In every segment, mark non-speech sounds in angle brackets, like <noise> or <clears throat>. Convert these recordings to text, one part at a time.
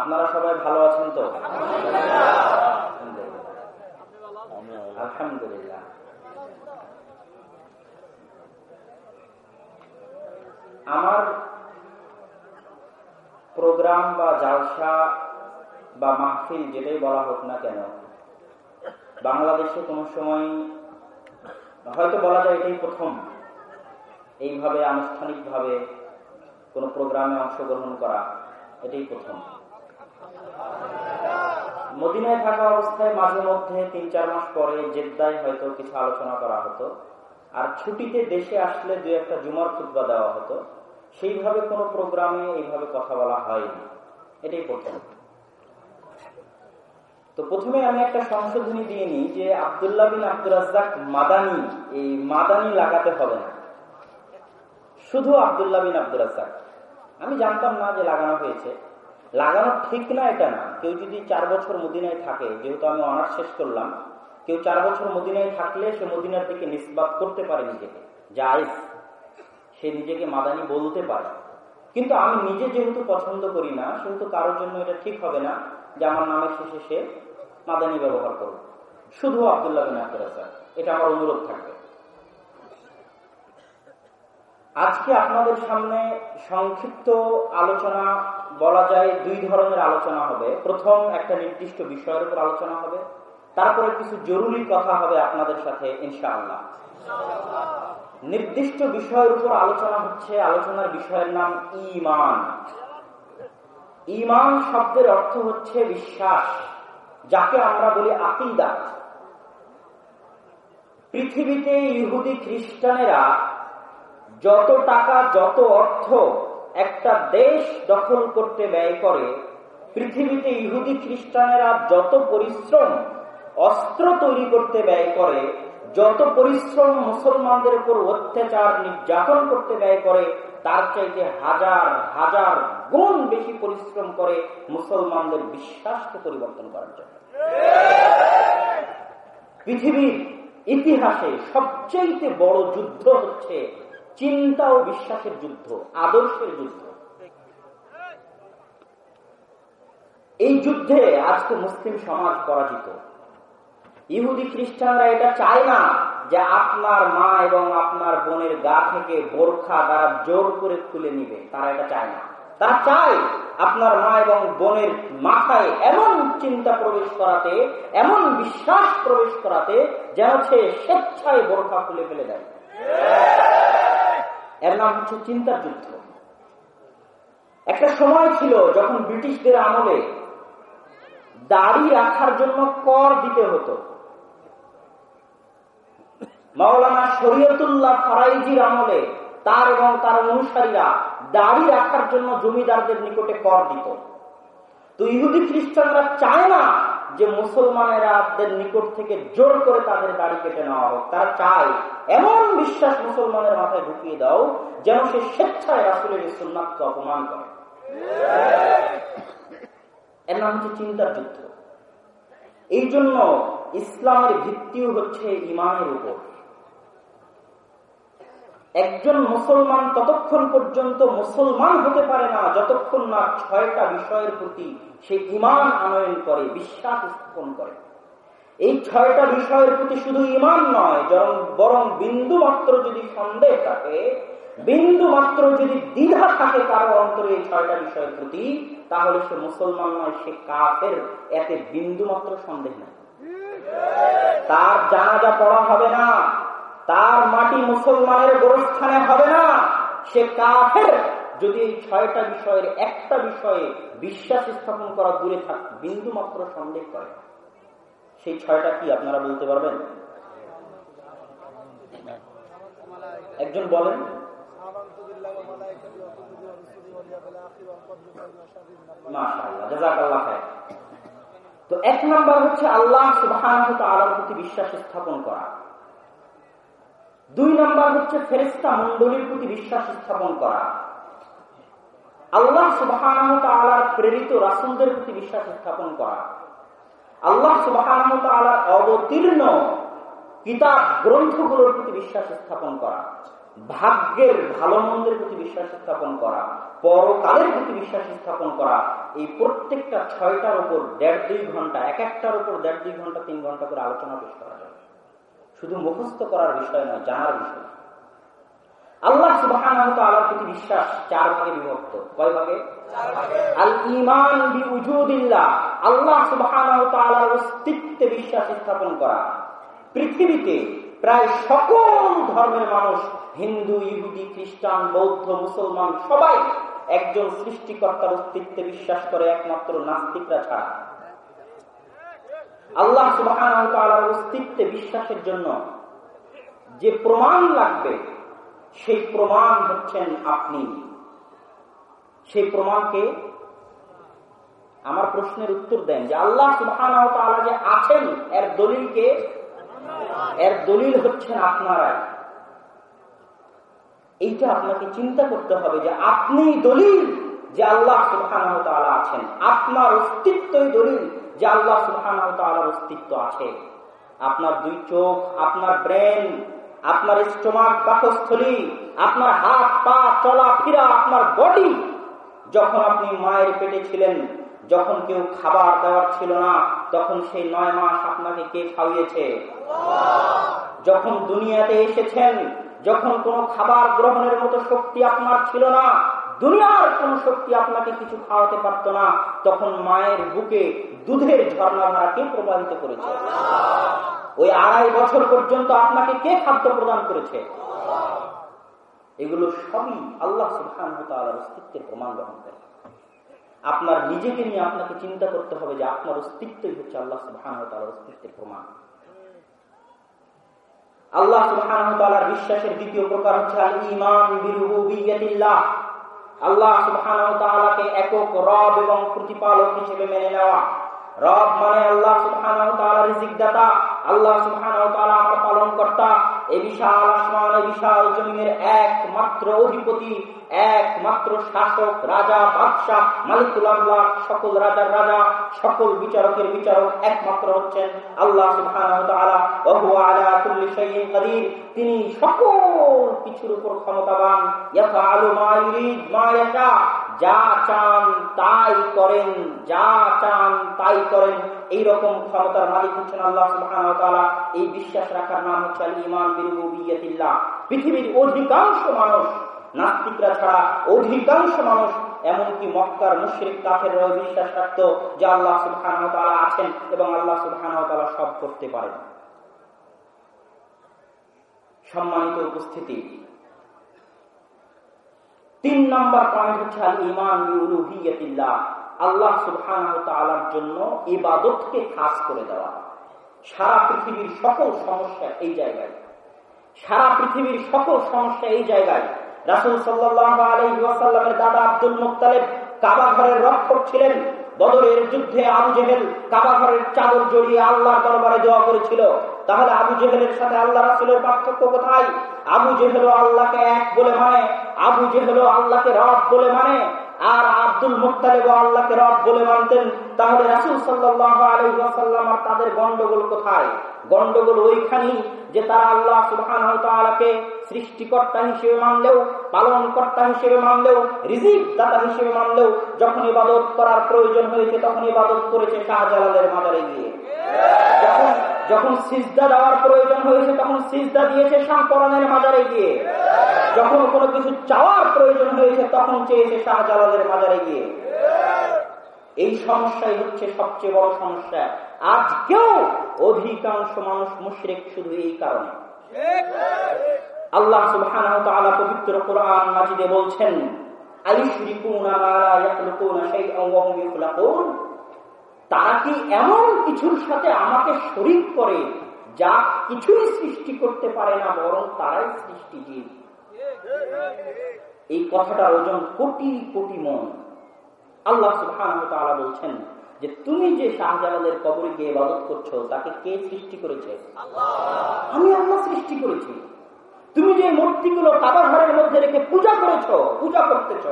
আপনারা সবাই ভালো আছেন তো? আলহামদুলিল্লাহ। আমার প্রোগ্রাম বা জালসা বা মাহফিল যেটাই বলা হোক না কেন, বাংলাদেশে কোনো সময় হয়তো বলা যায় এটাই প্রথম এইভাবে আনুষ্ঠানিকভাবে কোনো প্রোগ্রামে অংশগ্রহণ করা, এটাই প্রথম। মদিনায় থাকা অবস্থায় মাঝে মধ্যে তিন চার মাস পরে জেদ্দায় হয়তো কিছু আলোচনা করা হতো। আর ছুটিতে দেশে আসলে দু একটা জুমার খুতবা দেওয়া হতো। সেইভাবে কোনো প্রোগ্রামে এইভাবে কথা বলা হয়নি। এটাই প্রথম। তো প্রথমে আমি একটা সংশোধনী দিয়ে নিই যে আবদুল্লাহ বিন আব্দুল রাজ্জাক মাদানি, এই মাদানি লাগাতে হবে না। শুধু আবদুল্লাহ বিন আব্দুল রাজ্জাক। আমি জানতাম না যে লাগানো হয়েছে। লাগানো ঠিক না, এটা না। কেউ যদি চার বছর মদিনায় থাকে, যেহেতু আমি অনার্স শেষ করলাম, কেউ চার বছর মদিনায় থাকলে সে মদিনার দিকে নিষ্পাত করতে পারে নিজেকে, জায়জ। সে নিজেকে মাদানি বলতে পারে। কিন্তু আমি নিজে যেহেতু পছন্দ করি না, সেহেতু কারোর জন্য এটা ঠিক হবে না যে আমার নামের শেষে সে মাদানি ব্যবহার করবে শুধু আবদুল্লাহ বিন আব্দুল এটা আমার অনুরোধ থাকবে। আজকে আপনাদের সামনে সংক্ষিপ্ত আলোচনা বলা যায় দুই ধরনের আলোচনা হবে। প্রথম একটা নির্দিষ্ট বিষয়ের উপর আলোচনা হবে। তারপরে কিছু জরুরি কথা হবে আপনাদের সাথে, ইনশাআল্লাহ। নির্দিষ্ট বিষয়ের উপর আলোচনা হচ্ছে, আলোচনার বিষয়ের নাম ইমান ইমান শব্দের অর্থ হচ্ছে বিশ্বাস, যাকে আমরা বলি আকিদা। পৃথিবীতে ইহুদি খ্রিস্টানেরা যত টাকা, যত অর্থ একটা দেশ দখল করতে ব্যয় করে, পৃথিবীতে ইহুদি খ্রিস্টানেরা যত পরিশ্রম, অস্ত্র তৈরি করতে ব্যয় করে, যত পরিশ্রম মুসলমানদের উপর অত্যাচার নির্যাতন করতে ব্যয় করে, তার চাইতে হাজার হাজার গুণ বেশি পরিশ্রম করে মুসলমানদের বিশ্বাসকে পরিবর্তন করার জন্য। পৃথিবীর ইতিহাসে সবচেয়ে বড় যুদ্ধ হচ্ছে চিন্তা ও বিশ্বাসের যুদ্ধ, আদর্শের যুদ্ধ। এই যুদ্ধে আজকে মুসলিম সমাজ পরাজিত। ইহুদি খ্রিস্টানরা এটা চায় না যে আপনার মা এবং আপনার বোনের গা থেকে বোরখা তারা জোর করে খুলে নিবে। তারা এটা চায় না। তারা চায় আপনার মা এবং বোনের মাথায় এমন চিন্তা প্রবেশ করাতে, এমন বিশ্বাস প্রবেশ করাতে যেন সে স্বেচ্ছায় বোরখা খুলে ফেলে দেয়। এর নাম হচ্ছে চিন্তার যুদ্ধ। একটা সময় ছিল যখন ব্রিটিশদের আমলে দাড়ি রাখার জন্য কর দিতে হতো। মাওলানা শরীয়তুল্লাহ ফারাইজির আমলে তার এবং তার অনুসারীরা দাড়ি রাখার জন্য জমিদারদের নিকটে কর দিত। তো ইহুদি খ্রিস্টানরা চায় না যে মুসলমানেরাদের নিকট থেকে জোর করে তাদের গাড়ি কেটে নেওয়া হোক, তারা চায় এমন বিশ্বাস মুসলমানের মাথায় ঢুকিয়ে দাও যেন সে স্বেচ্ছায় রাসুলের সুন্নাতকে অপমান করে। এর নাম হচ্ছে চিন্তার যুদ্ধ। এই জন্য ইসলামের ভিত্তিও হচ্ছে ইমানের উপর। একজন মুসলমান ততক্ষণ পর্যন্ত মুসলমান হতে পারে না যতক্ষণ না ছয়টা বিষয়ের প্রতি সে ইমান আনয়ন করে, বিশ্বাস স্থাপন করে। এই ছয়টা বিষয়ের প্রতি শুধু ইমান নয়, বরং বিন্দু মাত্র যদি সন্দেহ থাকে বিন্দু মাত্র যদি দ্বিধা থাকে কারও অন্তরে এই ছয়টা বিষয়ের প্রতি, তাহলে সে মুসলমান নয়, সে কাফের। এতে বিন্দু মাত্র সন্দেহ নাই। তার জানাজা পড়া হবে না। তার মাটি মুসলমানের গোরস্থানে হবে না। সে কাফের যদি এই ছয়টা বিষয়ের একটা বিষয়ে বিশ্বাস স্থাপন করা দূরে থাক বিন্দু মাত্র সন্দেহ করে। সেই ছয়টা কি আপনারা বলতে পারবেন? একজন বলেন। তো এক নাম্বার হচ্ছে আল্লাহ সুবাহ প্রতি বিশ্বাস স্থাপন করা। দুই নাম্বার হচ্ছে ফেরিস্তা মন্ডলীর প্রতি বিশ্বাস স্থাপন করা। আল্লাহ সুবাহ প্রেরিত রাসুলদের প্রতি বিশ্বাস স্থাপন করা। আল্লাহ সুবাহ অবতীর্ণ কিতাব গ্রন্থগুলোর প্রতি বিশ্বাস স্থাপন করা। ভাগ্যের ভালো মন্দের প্রতি বিশ্বাস স্থাপন করা। পরকালের প্রতি বিশ্বাস স্থাপন করা। এই প্রত্যেকটা ছয়টার উপর দেড় দুই ঘণ্টা, এক একটার উপর দেড় দুই ঘণ্টা, তিন ঘণ্টা করে আলোচনা পেশ করা শুধু মুখস্থ করার বিষয় নয় জানার বিষয়। আল্লাহ সুবাহ আল্লাহর প্রতি বিশ্বাস চার ভাগে বিভক্ত। কয় ভাগে? আল ইমান বিউজুদিল্লাহ। আল্লাহ সুবাহ অস্তিত্বে বিশ্বাস স্থাপন করা। পৃথিবীতে প্রায় সকল ধর্মের মানুষ হিন্দু ইহুদি খ্রিস্টান বৌদ্ধ মুসলমান সবাই একজন সৃষ্টিকর্তার অস্তিত্বে বিশ্বাস করে একমাত্র নাস্তিকরা ছাড়া। আল্লাহ সুবাহ অস্তিত্বে বিশ্বাসের জন্য যে প্রমাণ লাগবে, সেই প্রমাণ হচ্ছেন আপনি। সেই প্রমাণকে আমার প্রশ্নের উত্তর দেন যে আল্লাহ সুবাহ যে আছেন, এর দলিলকে এর দলিল হচ্ছেন আপনারাই। এইটা আপনাকে চিন্তা করতে হবে যে আপনি দলিল যে আল্লাহ সুবহান আছেন। আপনার অস্তিত্বই দলিল। যে আল্লাহ সুবহান অস্তিত্ব আছে। আপনার দুই চোখ, আপনার ব্রেন, আপনার স্টোমাক, পাকস্থলী, আপনার হাত, পা, চলা, ফিরা, আপনার বডি, যখন আপনি মায়ের পেটে ছিলেন, যখন কেউ খাবার দেওয়ার ছিল না, তখন সেই নয় মাস আপনাকে কে খাওয়িয়েছে? যখন দুনিয়াতে এসেছেন, যখন কোনো খাবার গ্রহণের মতো শক্তি আপনার ছিল না দুনিয়ার কোন শক্তি আপনাকে কিছু খাওয়াতে পারত না, তখন মায়ের বুকে দুধের ঝর্ণাধারা কে প্রবাহিত করেছে? ওই আড়াই বছর পর্যন্ত আপনাকে কে খাদ্য প্রদান করেছে? এগুলো সবই আল্লাহ সুলহান অস্তিত্বের প্রমাণ গ্রহণ করে। আপনার নিজেকে নিয়ে আপনাকে চিন্তা করতে হবে যে আপনার অস্তিত্বই হচ্ছে আল্লাহ সুলহান অস্তিত্বের প্রমাণ। আল্লাহ সুবহানাহু বিশ্বাসের দ্বিতীয় প্রকার হচ্ছে আল্লাহ সুবহানাহু তাআলাকে একক রব এবং প্রতিপালক হিসেবে মেনে নেওয়া। রব মানে আল্লাহ সুবহানাহু তাআলা রিজিক দাতা আল্লাহ আমার পালন কর্তা এই বিশাল আসমান, এই বিশাল জমিনের একমাত্র অধিপতি, একমাত্র শাসক, রাজা, বাদশাহ, মালিকুল আল্লাহ সকল রাজার রাজা, সকল বিচারকের বিচারক একমাত্র হচ্ছেন আল্লাহ তিনি সকল কিছুর উপর ক্ষমতাবান। যা চান তাই করেন, যা চান তাই করেন। এই রকম ক্ষমতার মালিক হচ্ছেন আল্লাহ সুবহানাহু এই বিশ্বাস রাখার নাম হচ্ছে ইমান বিরুবিয়াতিল্লাহ পৃথিবীর অধিকাংশ মানুষ, নাস্তিকরা ছাড়া অধিকাংশ মানুষ, এমনকি মক্কার মুশ্রিক কাফের বিশ্বাস রাখত যে আল্লাহ সুবহান আছেন এবং আল্লাহ সুবহান সব করতে পারেন। সম্মানিত উপস্থিতি তিন নম্বর পয়েন্ট হচ্ছে আল ইমান আল্লাহ সুবহান জন্য ইবাদতকে খাস করে দেওয়া। সারা পৃথিবীর সকল সমস্যা এই জায়গায়। সারা পৃথিবীর সকল সমস্যা এই জায়গায়। রাসুল সাল্লাহ দাদা আব্দুল মুক্তালেব কাবা ঘরের রক্ষক ছিলেন। বদরের যুদ্ধে আবু জেহেল কাবাঘরের চাদর জড়িয়ে আল্লাহ দরবারে দোয়া করেছিল। তাহলে আবু জেহেলের সাথে আল্লাহ রাসুলের পার্থক্য কোথায়? আবু জেহেল আল্লাহকে এক বলে মানে আবু জেহেল আল্লাহকে রব বলে মানে। আর আব্দুল মুক্তালেব আল্লাহকে রব বলে মানতেন। তাহলে রাসুল সাল্লাহ আলহাসাল্লাম আর তাদের গন্ডগোল কোথায়? গন্ডগোল ওইখানেই যে তারা আল্লাহ সুবহান সৃষ্টিকর্তা হিসেবে মানলেও পালন কর্তা হিসেবে মানলেও রিজিক দাতা হিসেবে মানলেও যখন ইবাদত করার প্রয়োজন হয়েছে, তখন ইবাদত করেছে শাহজালালের মাজারে গিয়ে। যখন যখন সিজদা দেওয়ার প্রয়োজন হয়েছে, তখন সিজদা দিয়েছে শাহপরানের মাজারে গিয়ে। যখন কোনো কিছু চাওয়ার প্রয়োজন হয়েছে, তখন চেয়েছে শাহজালালের মাজারে গিয়ে। এই সমস্যাই হচ্ছে সবচেয়ে বড় সমস্যা। আজকেও অধিকাংশ মানুষ মুশরিক শুধু এই কারণে। আল্লাহ সুবহানাহু পবিত্র কোরআন মাজিদে বলছেন তারা কি এমন কিছুর সাথে আমাকে শরিক করে যা কিছুই সৃষ্টি করতে পারে না, বরং তারাই সৃষ্টিজীব? এই কথাটার ওজন কোটি কোটি মন। আল্লাহ সুবহান বলছেন যে তুমি যে শাহজালালের কবরে গিয়ে ইবাদত করছ, তাকে কে সৃষ্টি করেছে? আমি আল্লাহ সৃষ্টি করেছি। তুমি যে মূর্তিগুলো কাবা ঘরের মধ্যে রেখে পূজা করেছ, পূজা করতেছ,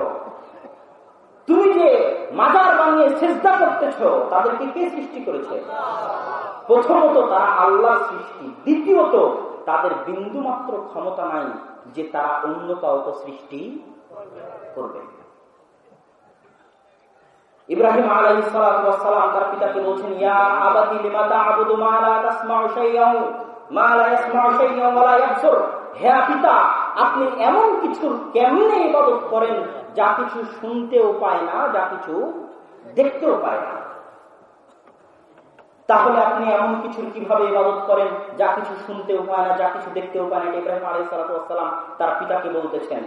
তুমি যে মাজার বানিয়ে চেষ্টা করতেছ, তাদেরকে কে সৃষ্টি করেছে? প্রথমত তারা আল্লাহ সৃষ্টি, দ্বিতীয়ত তাদের বিন্দু মাত্র ক্ষমতা নাই যে তারা অন্য কাউকে সৃষ্টি করবে। ইব্রাহিম তার পিতাকে বলছেন, ইয়া আবাদি লিমাতা আবুদু মা লা তাসমাউ মা লা ওয়া লা ইয়াবসুর হে পিতা, আপনি এমন কিছু কেমনে ইবাদত করেন যা কিছু শুনতেও পায় না, যা কিছু দেখতেও পায় না? তাহলে আপনি এমন কিছু কীভাবে ইবাদত করেন যা কিছু শুনতেও পায় না, যা কিছু দেখতেও পায় না? ইব্রাহিম আলাই সালাম তার পিতাকে বলতেছেন।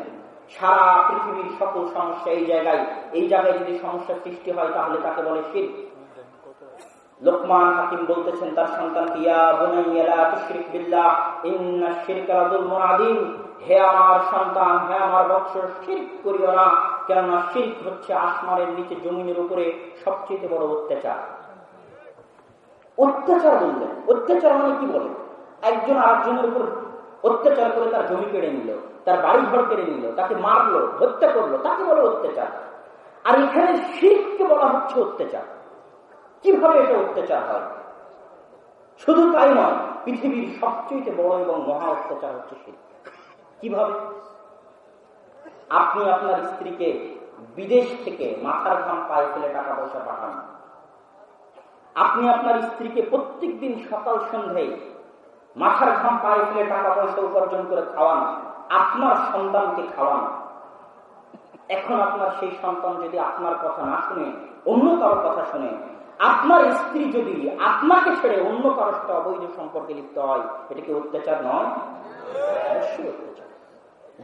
সারা পৃথিবীর সকল সমস্যা এই জায়গায় এই জায়গায় যদি সমস্যা সৃষ্টি হয়, তাহলে তাকে বলে শির লোকমান হাকিম বলতেছেন, তার সন্তানকে হে আমার সন্তান, হে আমার বৎস শির্ক করিও না। কেননা শির্ক হচ্ছে আসমানের নিচে জমিনের উপরে সবচেয়ে বড় অত্যাচার। অত্যাচার বললেন। অত্যাচার মানে কি বলে? একজন আরেকজনের উপর অত্যাচার করে তার জমি কেড়ে নিল, তার বাড়ি ঘর কেড়ে নিল, তাকে মারলো, হত্যা করল, তাকে বলে অত্যাচার। আর এখানে শিখকে বলা হচ্ছে অত্যাচার। কীভাবে এটা অত্যাচার হয়? শুধু তাই নয়, পৃথিবীর সবচেয়ে বড় এবং মহা অত্যাচার হচ্ছে শিখ কীভাবে? আপনি আপনার স্ত্রীকে বিদেশ থেকে মাথার ঘাম পায়ে ফেলে টাকা পয়সা পাঠান। আপনি আপনার স্ত্রীকে প্রত্যেক দিন সকাল সন্ধ্যায় মাথার ঘাম পায়ে ফেলে টাকা পয়সা উপার্জন করে খাওয়ান, আপনার সন্তানকে খাওয়ান। এখন আপনার সেই সন্তান যদি আপনার কথা না শুনে, অন্য কারোর কথা শুনে, আপনার স্ত্রী যদি আপনাকে ছেড়ে অন্য কারোর সাথে অবৈধ সম্পর্কে লিপ্ত হয়, এটা কি অত্যাচার নয়? অবশ্যই অত্যাচার।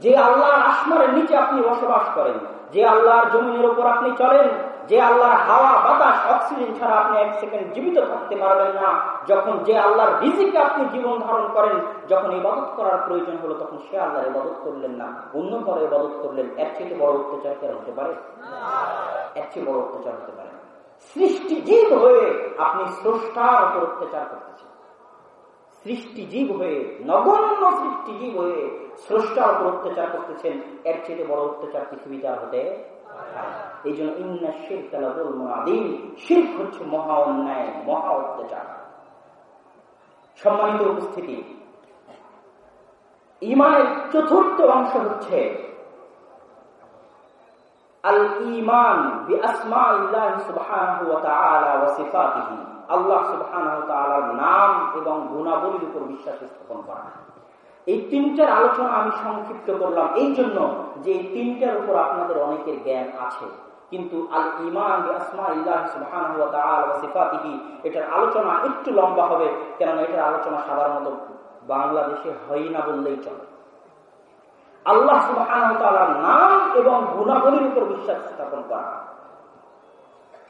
যে আল্লাহর আসমারের নিচে আপনি বসবাস করেন, যে আল্লাহর জমিনের উপর আপনি চলেন যে আল্লাহর হাওয়া, বাতাস, অক্সিজেন ছাড়া আপনি এক সেকেন্ড জীবিত থাকতে পারবেন না, যখন যে আল্লাহর রিজিকে আপনি জীবন ধারণ করেন, যখন ইবাদত করার প্রয়োজন হলো, তখন সে আল্লাহর ইবাদত করলেন না। অন্য কারও ইবাদত করলেন, এর থেকে বড় অত্যাচার কেন হতে পারে? এর চেয়ে বড় অত্যাচার হতে পারে। সৃষ্টিজীব হয়ে আপনি স্রষ্টার উপর অত্যাচার করতেছেন। সৃষ্টিজীব হয়ে, নগণ্য সৃষ্টিজীব হয়ে স্রষ্টার উপর অত্যাচার করতেছেন, এর চেয়ে বড় অত্যাচার পৃথিবীতে হতে এই জন্য ইন্না হচ্ছে মহা অন্যায়, মহা অত্যাচার। সম্মানিত উপস্থিতি ইমানের চতুর্থ অংশ হচ্ছে আল ইমান আল্লাহ নাম এবং গুণাবলীর উপর বিশ্বাস স্থাপন করা। এই তিনটার আলোচনা আমি সংক্ষিপ্ত করলাম এই জন্য যে এই তিনটার উপর আপনাদের অনেকের জ্ঞান আছে। কিন্তু আল ইমান এটার আলোচনা একটু লম্বা হবে, কেননা এটার আলোচনা সাধারণত বাংলাদেশে হয় না বললেই চলে। আল্লাহ সুবাহ নাম এবং গুণাবলীর উপর বিশ্বাস স্থাপন করা।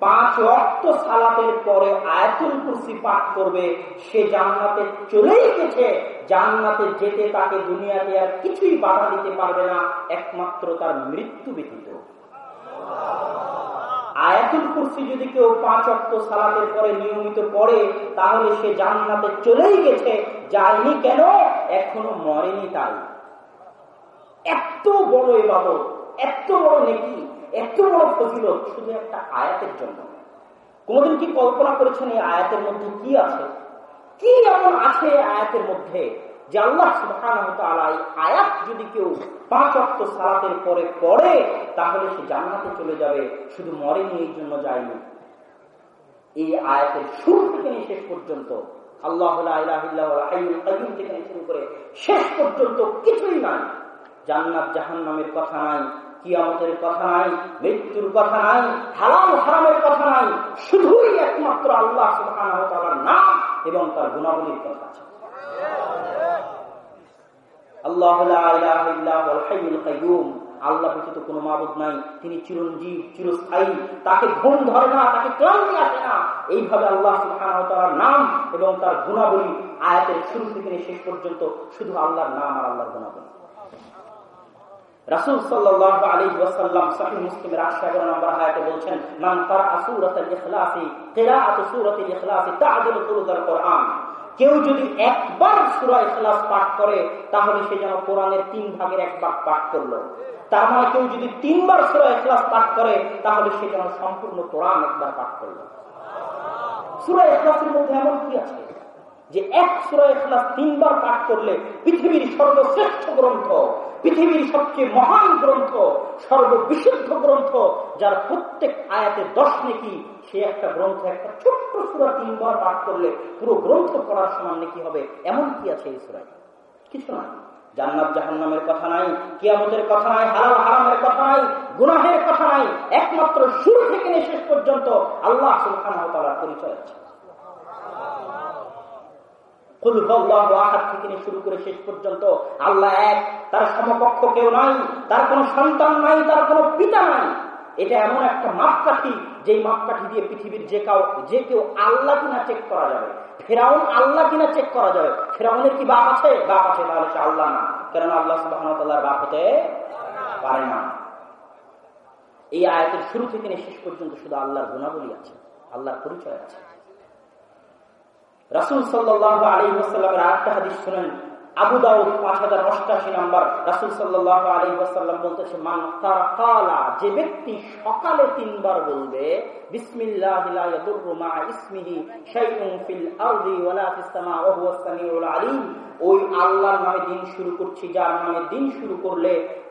পাঁচ অক্ত সালাতের পরে আয়াতুল কুরসি পাঠ করবে, সে জান্নাতে চলেই গেছে জান্নাতে যেতে তাকে দুনিয়াতে আর কিছুই বাধা দিতে পারবে না, একমাত্র তার মৃত্যু ব্যতীত। আয়াতুল কুরসি যদি কেউ পাঁচ অক্ত সালাতের পরে নিয়মিত পড়ে, তাহলে সে জান্নাতে চলেই গেছে, যায়নি কেন? এখনও মরেনি তাই। এত বড় এবাদত, এত বড় নেকি। এত বড় ফজিলত শুধু একটা আয়াতের জন্য। কোনদিন কি কল্পনা করেছেন এই আয়াতের মধ্যে কি আছে? কি এমন আছে আয়াতের মধ্যে যে আল্লাহ আয়াত যদি কেউ পাঁচ অক্ট সালাতের পরে পড়ে, তাহলে সে জান্নাতে চলে যাবে, শুধু মরেনি, এই জন্য যায়নি। এই আয়াতের শুরু থেকে নিয়ে শেষ পর্যন্ত, আল্লাহ থেকে শুরু করে শেষ পর্যন্ত কিছুই নাই। জান্নাত জাহান নামের কথা নাই কিয়ামতের কথা নাই, মৃত্যুর কথা নাই, হালাল হারামের কথা নাই, শুধুই একমাত্র আল্লাহ নাম এবং তার গুণাবলীর কথা। আছে তিনি চিরস্থায়ী, তাকে না এইভাবে আল্লাহ নাম এবং তার গুণাবলী আয়াতের শুরু থেকে শেষ পর্যন্ত শুধু আল্লাহর নাম আর আল্লাহর গুণাবলী। রাসূল সাল্লাল্লাহু আলাইহি ওয়াসাল্লাম সহিহ মুসলিমের 11 নম্বর মান সূরাতুল ইখলাসি সূরাতুল ইখলাসি কোরআন। কেউ যদি একবার সুরা ইখলাস পাঠ করে, তাহলে সে যেন কোরআনের তিন ভাগের এক ভাগ পাঠ করল। তার মানে কেউ যদি তিনবার সুরা ইখলাস পাঠ করে, তাহলে সে যেন সম্পূর্ণ কোরআন একবার পাঠ করল। সুরা ইখলাসের মধ্যে এমন কি আছে? যে এক সুরা ইখলাস তিনবার পাঠ করলে পৃথিবীর সর্বশ্রেষ্ঠ গ্রন্থ পৃথিবীর সবচেয়ে মহান গ্রন্থ, সর্ববিশুদ্ধ গ্রন্থ, যার প্রত্যেক আয়াতে দশ নেকি, সে একটা গ্রন্থ, একটা ছোট্ট সুরা তিনবার পাঠ করলে পুরো গ্রন্থ পড়ার সমান নেকি হবে, এমন কি আছে এই সুরায়? কিছু না জান্নাত জাহান্নামের কথা নাই, কিয়ামতের কথা নাই, হালাল হারামের কথা নাই, গুনাহের কথা নাই, একমাত্র শুরু থেকে শেষ পর্যন্ত আল্লাহ সুলখান পরিচয় আছে। কোনো কোনো কিনা কিনা ফেরাউনের কি বাপ আছে? বাপ আছে, তাহলে সে আল্লাহ না। কেননা আল্লাহ সুবাহর বাপ হতে পারে না। এই আয়তের শুরু থেকে শেষ পর্যন্ত শুধু আল্লাহর গুণাবলী আছে, আল্লাহর পরিচয় আছে। রাসুল সাল্লাহ আলী ওসাল্লামের আরেকটা হাদিস শুনেন। আবু দাউদ পাঁচ হাজার অষ্টাশি নাম্বার। রাসুল সাল্লাহ আলী ওসাল্লাম বলতেছে, মান কালা, যে ব্যক্তি সকালে তিনবার বলবে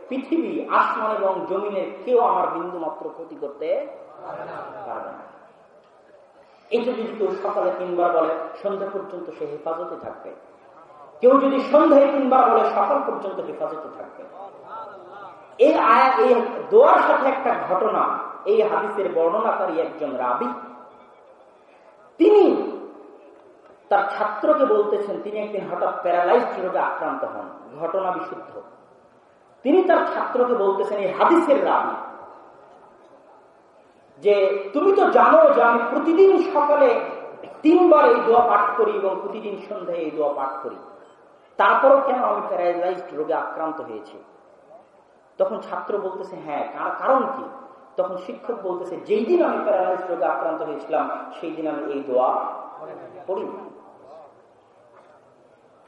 পৃথিবী, আসমান এবং জমিনের কেউ আমার বিন্দু মাত্র ক্ষতি করতে পারবে না। এটা যদি কেউ সকালে তিনবার বলে, সন্ধ্যা পর্যন্ত সে হেফাজতে থাকবে। কেউ যদি সন্ধ্যায় তিনবার বলে, সকাল পর্যন্ত হেফাজতে থাকবে। এই আয়া, এই দোয়ার সাথে একটা ঘটনা, এই হাদিসের বর্ণনাকারী একজন রাবি, তিনি তার ছাত্রকে বলতেছেন, তিনি একদিন হঠাৎ প্যারালাইজ রোগে আক্রান্ত হন, ঘটনা বিশুদ্ধ। তিনি তার ছাত্রকে বলতেছেন, এই হাদিসের রাবি যে তুমি তো জানো যে আমি প্রতিদিন সকালে তিনবার এই দোয়া পাঠ করি এবং প্রতিদিন সন্ধ্যায় এই দোয়া পাঠ করি। তারপরও কেন আমি প্যারালাইজড রোগে আক্রান্ত হয়েছি? তখন ছাত্র বলতেছে হ্যাঁ কারণ কি? তখন শিক্ষক বলতেছে, যেই দিন আমি প্যারালাইজ রোগে আক্রান্ত হয়েছিলাম, সেই দিন আমি এই দোয়া পড়ি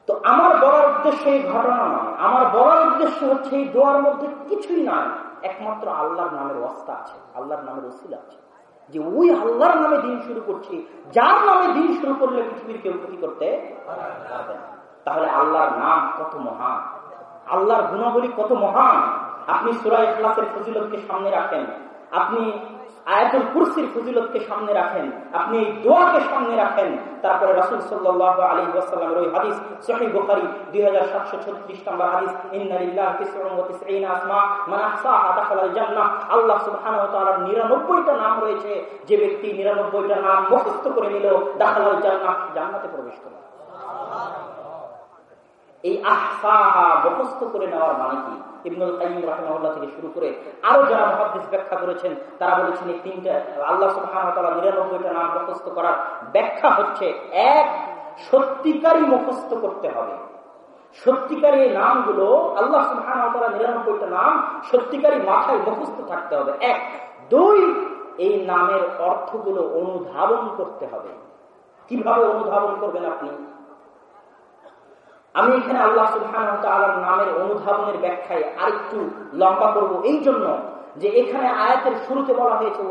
তো আমার বলার উদ্দেশ্য এই ঘটনা নয়। আমার বলার উদ্দেশ্য হচ্ছে এই দোয়ার মধ্যে কিছুই নাই। একমাত্র আল্লাহর নামের অস্তা আছে, আল্লাহর নামের ওসিল আছে। যে ওই আল্লাহর নামে দিন শুরু করছি, যার নামে দিন শুরু করলে পৃথিবীর কেউ ক্ষতি করতে তাহলে আল্লাহর নাম কত মহান? আল্লাহর গুণাবলী কত মহান? আপনি সুরাই ক্লাসের ফজিলতকে সামনে রাখেন। আপনি আয়াতুল কুরসির ফজিলতকে সামনে রাখেন, আপনি এই দোয়াকে সামনে রাখেন। তারপরে রাসুল সাল্লাহ ওয়াসাল্লামের ওই হাদিস সহি বুখারি দুই হাজার সাতশো ছত্রিশ নম্বর হাদিস, ইন্নালিল্লাহ আসমা দাখালাল জান্নাহ। আল্লাহ সুবহানাহু ওয়া তাআলার 99টা নাম রয়েছে, যে ব্যক্তি 99টা নাম মুখস্থ করে নিল, দাখালাল জান্নাহ, জান্নাতে প্রবেশ করে এই আহসাহা মুখস্থ করে নেওয়ার মানে কি? ইবনুল কাইম রাহমাহুল্লাহ থেকে শুরু করে আরও যারা মহাদিস ব্যাখ্যা করেছেন, তারা বলেছেন এই তিনটা আল্লাহ সুবহানাহু 99টা নাম মুখস্থ করার ব্যাখ্যা হচ্ছে এক, সত্যিকারই মুখস্থ করতে হবে। সত্যিকারী নামগুলো, আল্লাহ সুবহানাহু ওয়া তাআলা 99টা নাম সত্যিকারী মাথায় মুখস্থ থাকতে হবে। এক, দুই, এই নামের অর্থগুলো অনুধাবন করতে হবে। কীভাবে অনুধাবন করবেন আপনি? আমি এখানে আল্লাহ সুলহান নামের অনুধাবনের ব্যাখ্যায় আরেকটু লম্বা করব এই জন্য যে এখানে আয়াতের শুরুতে বলা হয়েছে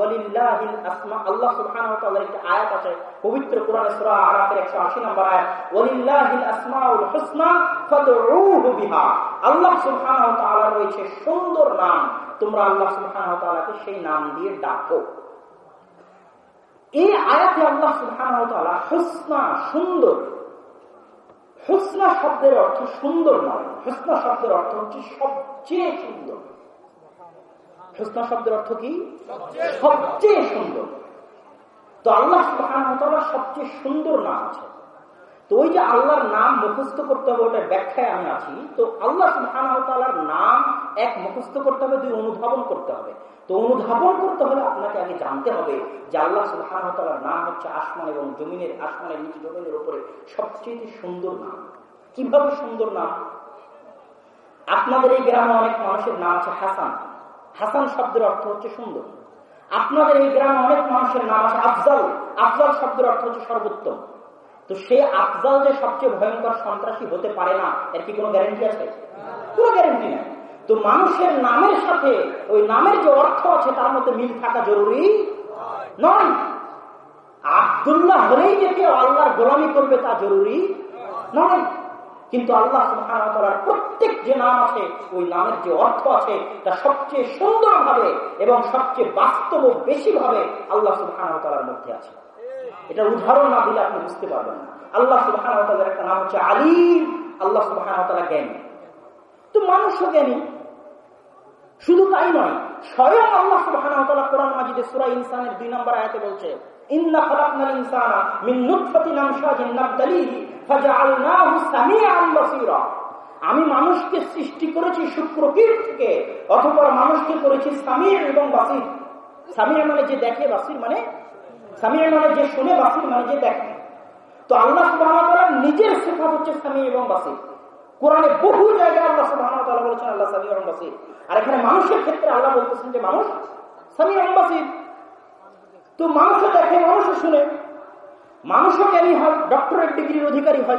সুলহান আয়াত আল্লাহ রয়েছে সুন্দর নাম, তোমরা আল্লাহ তাআলাকে সেই নাম দিয়ে ডাকো। এই আয়াতে আল্লাহ তাআলা হুসনা, সুন্দর হুসনা শব্দের অর্থ সুন্দর নয়। হুসনা শব্দের অর্থ হচ্ছে সবচেয়ে সুন্দর। হুসনা শব্দের অর্থ কি? সবচেয়ে সুন্দর। তো আল্লাহ সবচেয়ে সুন্দর নাম আছে। তো ওই যে আল্লাহর নাম মুখস্থ করতে হবে, ওটার ব্যাখ্যায় আমি আছি। তো আল্লাহ সুহানার নাম এক মুখস্থ করতে হবে, দুই অনুধাবন করতে হবে। তো অনুধাবন করতে হলে আপনাকে আগে জানতে হবে যে আল্লাহ সুহানার নাম হচ্ছে আসমান এবং জমিনের, আসমানের নিচে জমিনের উপরে সবচেয়ে সুন্দর নাম। কীভাবে সুন্দর নাম? আপনাদের এই গ্রামে অনেক মানুষের নাম আছে হাসান। হাসান শব্দের অর্থ হচ্ছে সুন্দর। আপনাদের এই গ্রামে অনেক মানুষের নাম আছে আফজাল। আফজাল শব্দের অর্থ হচ্ছে সর্বোত্তম। তো সেই আফজাল যে সবচেয়ে ভয়ঙ্কর সন্ত্রাসী হতে পারে না, এর কি কোনো গ্যারেন্টি আছে? কোনো গ্যারেন্টি নেই। তো মানুষের নামের সাথে, ওই নামের যে অর্থ আছে, তার মধ্যে মিল থাকা জরুরি নয়। আবদুল্লাহ হলেই যে কেউ আল্লাহর গোলামি করবে তা জরুরি নয়। কিন্তু আল্লাহ সুহানার প্রত্যেক যে নাম আছে, ওই নামের যে অর্থ আছে, তা সবচেয়ে সুন্দরভাবে এবং সবচেয়ে বাস্তব বেশি ভাবে আল্লাহ সুহানার মধ্যে আছে। এটা উদাহরণ না দিলে আপনি বুঝতে পারবেন না। আল্লাহ সুবাহ একটা নাম হচ্ছে আলিম। আল্লাহ সুবাহ জ্ঞানী। তো মানুষও জ্ঞানী। শুধু তাই নয়, স্বয়ং আল্লাহ সুবাহ কোরআন মাজিদে সুরা ইনসানের দুই নম্বর আয়াতে বলছে আমি মানুষকে সৃষ্টি করেছি শুক্রকীট থেকে অথবা মানুষকে করেছি সামির এবং বাসির। সামির মানে যে দেখে, বাসির মানে সামির মানে যে শুনে বাসির মানে যে দেখে। তো আল্লাহ সুবাহ নিজের শেখা হচ্ছে সামি এবং বাসির। কোরআনে বহু জায়গায় আল্লাহ সুবাহ বলেছেন, আল্লাহ সামি এবং বাসির। আর এখানে মানুষের ক্ষেত্রে আল্লাহ বলতেছেন যে, মানুষ সামি এবং বাসির। তো মানুষও দেখে, মানুষও শুনে। মানুষও জ্ঞানী হয় ডক্টরেট ডিগ্রির অধিকারী হয়।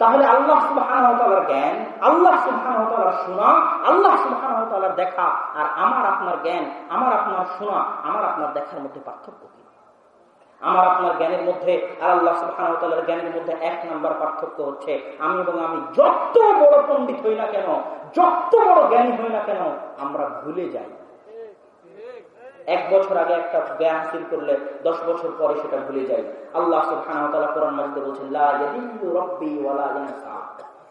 তাহলে আল্লাহ সুবাহর জ্ঞান, আল্লাহ সুবাহর শোনা, আল্লাহ সুবাহর দেখা আর আমার আপনার জ্ঞান, আমার আপনার শোনা, আমার আপনার দেখার মধ্যে পার্থক্য কি? আমার আপনার জ্ঞানের মধ্যে আর আল্লাহ সুবাহর জ্ঞানের মধ্যে এক নাম্বার পার্থক্য হচ্ছে আমি এবং আমি যত বড় পণ্ডিত হই না কেন, যত বড় জ্ঞানী হই না কেন, আমরা ভুলে যাই। এক বছর আগে একটা জ্ঞান হাসিল করলে দশ বছর পরে সেটা ভুলে যায়। আল্লাহ বলছেন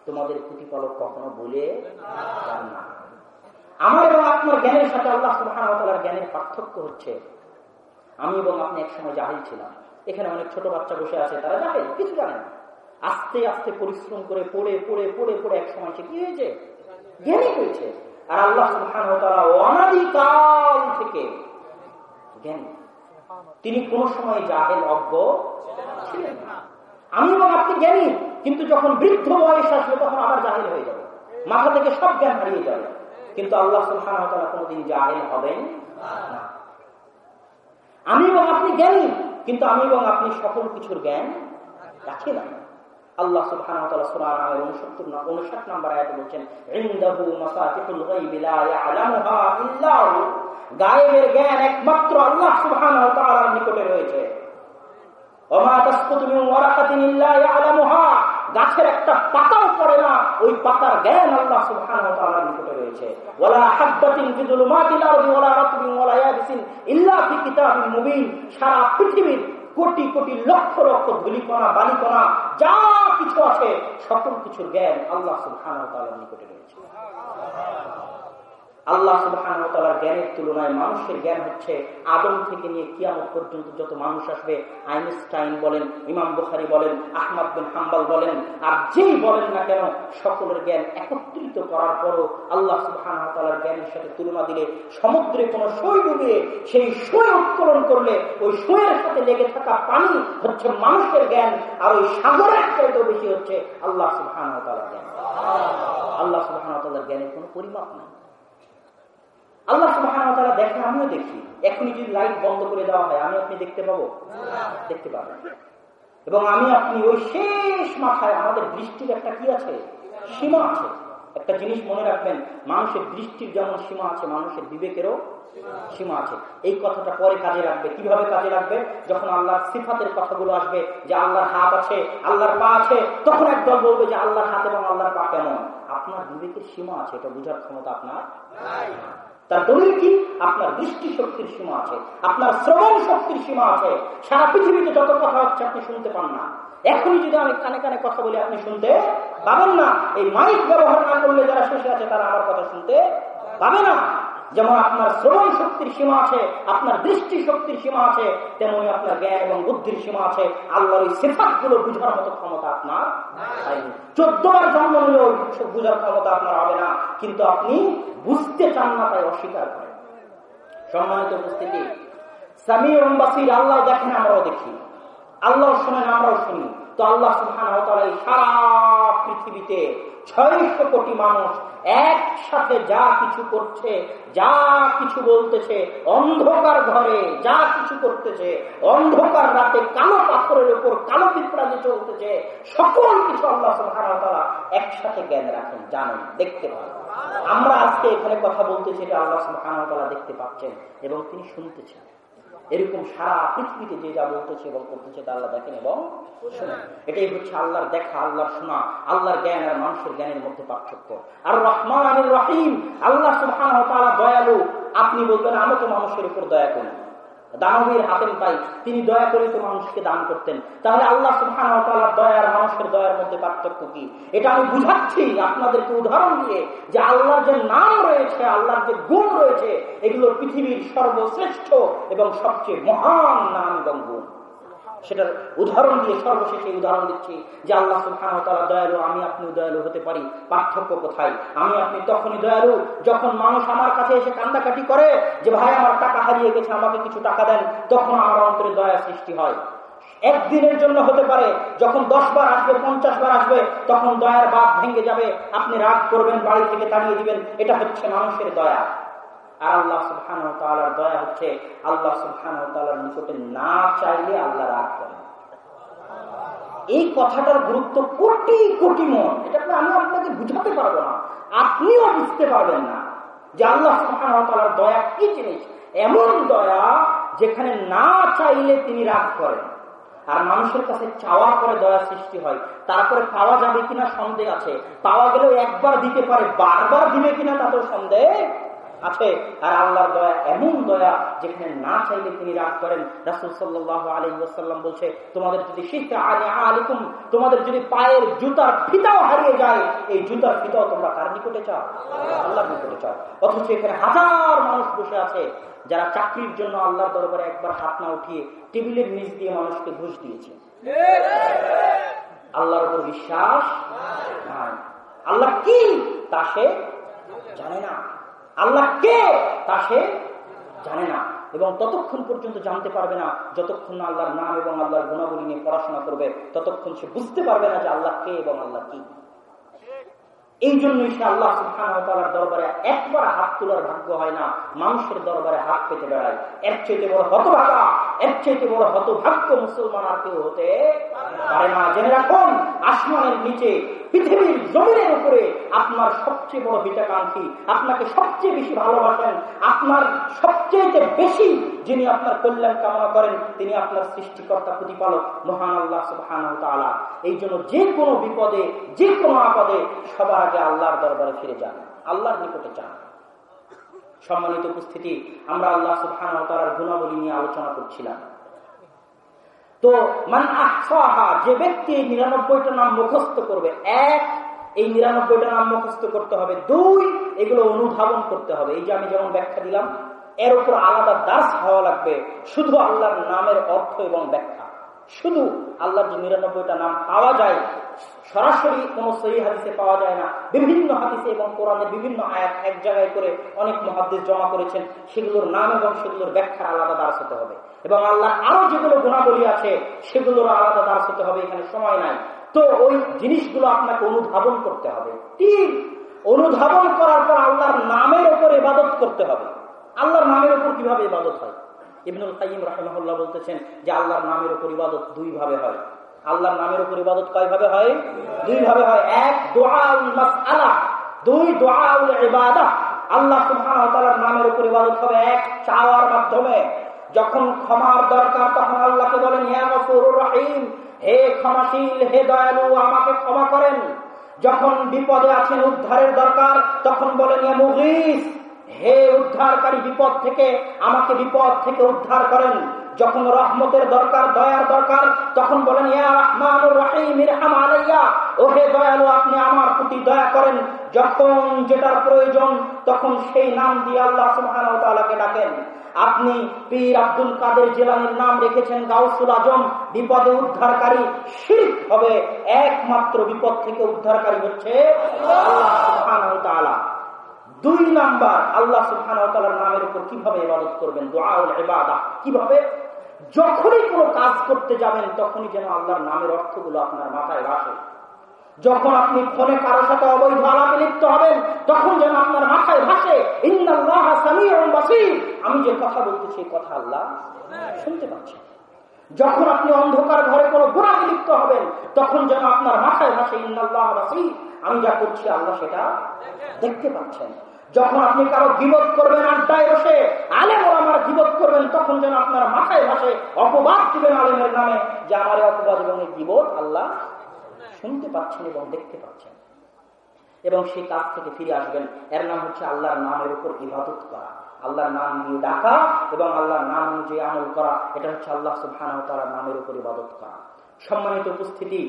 তোমাদের প্রতিপালক কখনো ভুলে না। আমার এবং আপনার জ্ঞানের সাথে আল্লাহ জ্ঞানের পার্থক্য হচ্ছে, আমি এবং আপনি একসময় জাহিল ছিলাম। এখানে অনেক ছোট বাচ্চা বসে আছে, তারা জাহেল, কিছু জানে না। আস্তে আস্তে পরিশ্রম করে পড়ে পড়ে পড়ে পড়ে এক সময় সে কি হয়েছে? জ্ঞানী হয়েছে। আর আল্লাহ সুবহান অনাদিকাল থেকে জ্ঞানী তিনি কোন সময় জাহেল অজ্ঞ ছিলেন আমি এবং আপনি জ্ঞানী কিন্তু যখন বৃদ্ধ বয়স আসবে তখন আবার জাহেল হয়ে যাবে। মাথা থেকে সব জ্ঞান হারিয়ে যাবে। কিন্তু আল্লাহ কোনদিন জাহেল হবেন আমি এবং আপনি জ্ঞানী, কিন্তু আমি এবং আপনি সকল কিছুর জ্ঞান রাখি না। আল্লাহ সুবহানাহু ওয়া তাআলা সূরা আল 69 59 নম্বর আয়াতে হু গায়েবের জ্ঞান একমাত্র আল্লাহ তাআলার নিকটে রয়েছে। গাছের একটা পাতাও পড়ে না, ওই পাতার জ্ঞান আল্লাহ কোটি কোটি লক্ষ লক্ষ ধুলিকণা, বালিকণা, যা কিছু আছে, সকল কিছুর জ্ঞান আল্লাহ তাআলার নিকটে রয়েছে। আল্লাহ সুবাহার জ্ঞানের তুলনায় মানুষের জ্ঞান হচ্ছে আদম থেকে নিয়ে কিয়ামত পর্যন্ত যত মানুষ আসবে, আইনস্টাইন বলেন, ইমাম বুখারি বলেন, আহমদ বিন হাম্বাল বলেন, আর যেই বলেন না কেন, সকলের জ্ঞান একত্রিত করার পরও আল্লাহ জ্ঞানের সাথে তুলনা দিলে সমুদ্রে কোনো সই ডুবিয়ে সেই সই উত্তোলন করলে ওই সইয়ের সাথে লেগে থাকা পানি হচ্ছে মানুষের জ্ঞান, আর ওই সাগরের চাইতেও বেশি হচ্ছে আল্লাহ সুবাহ জ্ঞান। আল্লাহ সুবাহ জ্ঞানের কোনো পরিমাপ নেই। আল্লাহ সুবাহ দেখেন, আমিও দেখি। এখনই যদি লাইট বন্ধ করে দেওয়া হয় আমি আপনি দেখতে পাবো? দেখতে পাবেন। এবং আমি আপনি ওই শেষ মাথায়, আমাদের দৃষ্টির একটা কি আছে? সীমা আছে। একটা জিনিস মনে রাখবেন, মানুষের দৃষ্টির যেমন সীমা আছে, মানুষের বিবেকেরও সীমা আছে। এই কথাটা পরে কাজে রাখবে কীভাবে কাজে রাখবে যখন আল্লাহর সিফাতের কথাগুলো আসবে, যে আল্লাহর হাত আছে, আল্লাহর পা আছে, তখন একদল বলবে যে আল্লাহর হাত এবং আল্লাহর পা কেমন? আপনার বিবেকের সীমা আছে, এটা বোঝার ক্ষমতা আপনার তার দলিল কি? আপনার দৃষ্টি শক্তির সীমা আছে, আপনার শ্রবণ শক্তির সীমা আছে। সারা পৃথিবীতে যত কথা হচ্ছে আপনি শুনতে পান না। এখনই যদি আমি কানে কানে কথা বলি, আপনি শুনতে পাবেন না। এই মাইক ব্যবহার না করলে যারা শেষে আছে তারা আমার কথা শুনতে পাবে না। যেমন আপনার শ্রবণ শক্তির সীমা আছে, আপনার দৃষ্টি শক্তির সীমা আছে, তেমনি আপনার জ্ঞান এবং বুদ্ধির সীমা আছে। আল্লাহর ওই সেফাতগুলো বুঝার মতো ক্ষমতা আপনার চোদ্দবার জন্ম নিলেও বুঝার ক্ষমতা আপনার হবে না। কিন্তু আপনি বুঝতে চান না, তাই অস্বীকার করেন। সম্মানিত উপস্থিতি স্বামী এবং বাসির আল্লাহ দেখেন, আমরাও দেখি। আল্লাহ শোনেন, আমরাও শুনি। তো আল্লাহ সুহান সারা পৃথিবীতে ছয়শো কোটি মানুষ একসাথে যা কিছু করছে, যা কিছু বলতেছে, অন্ধকার ঘরে যা কিছু করতেছে, অন্ধকার রাতে কালো পাথরের উপর কালো পিঁপড়াতে চলতেছে, সকল কিছু আল্লাহ সুহানা একসাথে জ্ঞান রাখেন, জানেন, দেখতে পান। আমরা আজকে এখানে কথা বলতেছি, এটা আল্লাহ সুহানা দেখতে পাচ্ছেন এবং তিনি শুনতেছেন এরকম সারা পৃথিবীতে যে যা বলতেছে এবং করতেছে তা আল্লাহ দেখেন এবং এটাই হচ্ছে আল্লাহর দেখা, আল্লাহর শোনা, আল্লাহর জ্ঞান আর মানুষের জ্ঞানের মধ্যে পার্থক্য। আর রহমান রহিম, আল্লাহ সুহান দয়ালু। আপনি বলবেন, আমি তো মানুষের উপর দয়া করি। দানবীর হাতেন পাই তিনি দয়া করিত মানুষকে দান করতেন। তাহলে আল্লাহ সুহান দয়ার, মানুষের দয়ার মধ্যে পার্থক্য কি? এটা আমি বুঝাচ্ছি আপনাদেরকে উদাহরণ দিয়ে যে আল্লাহর যে নাম রয়েছে, আল্লাহর যে গুণ রয়েছে, এগুলো পৃথিবীর সর্বশ্রেষ্ঠ এবং সবচেয়ে মহান নাম এবং গুণ। সেটার উদাহরণ দিয়ে সর্বশেষে উদাহরণ দিচ্ছি যে আল্লাহ সুলহান দয়ালু, আমি আপনি দয়ালু হতে পারি। পার্থক্য কোথায়? আমি আপনি তখনই দয়ালু যখন মানুষ আমার কাছে এসে কান্দাকাটি করে যে, ভাই, আমার টাকা হারিয়ে গেছে, আমাকে কিছু টাকা দেন। তখন আমার অন্তরে দয়া সৃষ্টি হয়। একদিনের জন্য হতে পারে, যখন দশ বার আসবে, পঞ্চাশ বার আসবে, তখন দয়ার বাদ ভেঙে যাবে। আপনি রাগ করবেন, বাড়ি থেকে তাড়িয়ে দিবেন। এটা হচ্ছে মানুষের দয়া। আর আল্লাহ তালার দয়া হচ্ছে আল্লাহ তালার নিকটে না চাইলে আল্লাহ রাগ করেন। এই কথাটার গুরুত্ব কোটি কোটি মন। এটা আমি আপনাকে বুঝাতে পারব না। আপনিও বুঝতে পারবেন না যে আল্লাহ তালার দয়া কি জিনিস। এমন দয়া যেখানে না চাইলে তিনি রাগ করেন। আর মানুষের কাছে চাওয়ার পরে দয়া সৃষ্টি হয়। তারপরে পাওয়া যাবে কিনা সন্দেহ আছে। পাওয়া গেলেও একবার দিতে পারে, বারবার দিবে কিনা তাদের সন্দেহ আছে। আর আল্লাহর দয়া, এমন দয়া যেখানে না চাইলে তিনি রাগ করেন। রাসুল সাল্লাহ আলহিম বলছে, তোমাদের যদি শিখতে আলে আলিকুম, তোমাদের যদি পায়ের জুতার ফিতাও হারিয়ে যায়, এই জুতার ফিতাও তোমরা কার নিকটে চাও? আল্লাহর নিকটে চাও। অথচ এখানে হাজার মানুষ বসে আছে, যারা চাকরির জন্য আল্লাহর দরবারে একবার হাত না উঠিয়ে টেবিলের নিচ দিয়ে মানুষকে ঘুষ দিয়েছে। আল্লাহর উপর বিশ্বাস আল্লাহ কি? তা সে জানে না। আল্লাহ কে তা সে জানে না। এবং ততক্ষণ পর্যন্ত জানতে পারবে না, যতক্ষণ না আল্লাহর নাম এবং আল্লাহর গুণাবলী নিয়ে পড়াশোনা করবে, ততক্ষণ সে বুঝতে পারবে না যে আল্লাহ কে এবং আল্লাহ কি। এই জন্যই সে আল্লাহ সুলহানার দরবারে একবার হাত তোলার ভাগ্য হয় না, মানুষের দরবারে হাত পেতে বেড়ায়। এর চাইতে বড় হতভাগা, এর চাইতে বড় হতভাগ্য মুসলমান আর কেউ হতে পারে না। জেনে রাখুন, আসমানের নিচে পৃথিবীর জমিনের উপরে আপনার সবচেয়ে বড় হিতাকাঙ্ক্ষী, আপনাকে সবচেয়ে বেশি ভালোবাসেন, আপনার সবচেয়ে বেশি যিনি আপনার কল্যাণ কামনা করেন, তিনি আপনার সৃষ্টিকর্তা, প্রতিপালক, মহান আল্লাহ সুবহান এই জন্য যে কোনো বিপদে যে কোনো আপদে সবার আগে আল্লাহর দরবারে ফিরে যান, আল্লাহর নিকটে চান সম্মানিত উপস্থিতি, আমরা আল্লাহ সুবহান তালার গুণাবলী নিয়ে আলোচনা করছিলাম। তো মান আহসাহা, যে ব্যক্তি এই নিরানব্বইটা নাম মুখস্থ করবে, এক, এই নিরানব্বইটা নাম মুখস্থ করতে হবে, দুই, এগুলো অনুধাবন করতে হবে। এই যে আমি যেমন ব্যাখ্যা দিলাম, এর উপর আলাদা দাস হওয়া লাগবে। শুধু আল্লাহর নামের অর্থ এবং ব্যাখ্যা শুধু আল্লাহর যে নিরানব্বইটা নাম পাওয়া যায়, সরাসরি কোন সহি হাদিসে পাওয়া যায় না। বিভিন্ন হাদিসে এবং কোরআনে বিভিন্ন আয়াত এক জায়গায় করে অনেক মহাদ্দেশ জমা করেছেন। সেগুলোর নাম এবং সেগুলোর ব্যাখ্যার আলাদা দাস হতে হবে। এবং আল্লাহ আরও যেগুলো গুণাবলী আছে, সেগুলোর আলাদা দাস হতে হবে, এখানে সময় নাই। তো ওই জিনিসগুলো আপনাকে অনুধাবন করতে হবে। তিন অনুধাবন করার পর আল্লাহর নামের ওপর ইবাদত করতে হবে। আল্লাহর নামের ওপর কীভাবে ইবাদত হয়? ইবনুল কাইম রাহেমাহুল্লাহ বলতেছেন যে আল্লাহর নামের ওপর ইবাদত দুই ভাবে হয়। আল্লাহর নামের উপর ইবাদত কয় ভাবে হয়? দুই ভাবে হয়। এক, দোয়াউল মাসআলা। দুই, দোয়াউল ইবাদা। আল্লাহ সুবহানাহু ওয়া নামের উপর ইবাদত হবে এক, চাওয়ার মাধ্যমে। যখন ক্ষমার দরকার, তখন আল্লাহকে বলেন, ইয়া গফুরুর রহিম, হে ক্ষমাশীল, হে দয়ালু, আমাকে ক্ষমা করেন। যখন বিপদে আছেন, উদ্ধারের দরকার, তখন বলেন, ইয়া মুগীস হে উদ্ধারকারী বিপদ থেকে আমাকে বিপদ থেকে উদ্ধার করেন। যখন রহমতের দরকার, দয়ার দরকার, তখন বলেন হে দয়ালু, আপনি আমার প্রতি দয়া করেন। যখন যেটার প্রয়োজন, তখন সেই নাম দিয়ে আল্লাহ সুহানকে ডাকেন। আপনি পীর আব্দুল কাদের জেলানির নাম রেখেছেন, গাউসুল আজম। বিপদে উদ্ধারকারী শিল্প হবে। একমাত্র বিপদ থেকে উদ্ধারকারী হচ্ছে আল্লাহ দুই নাম্বার আল্লাহ সুলহান নামের উপর কীভাবে ইবাদত করবেন? কীভাবে? যখনই কোনো কাজ করতে যাবেন, তখনই যেন আল্লাহর নামের অর্থগুলো আপনার মাথায় রাখে যখন আপনি ফোনে কারোর সাথে অবৈধ আলাপে লিপ্ত হবেন, তখন যেন আপনার মাথায় ভাসে আমি যে কথা বলতেছি কথা আল্লাহ শুনতে পাচ্ছেন যখন আপনি অন্ধকার ঘরে কোনো গুণাকে লিপ্ত হবেন, তখন যেন আপনার মাথায় ভাসে ইন্দাল্লাহ আমি যা করছি, আল্লাহ সেটা দেখতে পাচ্ছেন। যখন আপনি কারও বিবোধ করবেন, আড্ডায় বসে আলেম আমার বিবোধ করবেন, তখন যেন আপনার মাথায় ভাসে অপবাদ দিবেন আলেমের নামে যে আমার অপবাদ এবং এই বিবোধ আল্লাহ শুনতে পাচ্ছেন এবং দেখতে পাচ্ছেন। এবং সেই কাজ থেকে ফিরে আসবেন। এর নাম হচ্ছে আল্লাহর নামের উপর ইবাদত করা, আল্লাহর নাম নিয়ে ডাকা এবং আল্লাহর নাম অনুযায়ী আমল করা। এটা হচ্ছে আল্লাহ সুবহান নামের উপর ইবাদত করা। সম্মানিত উপস্থিতি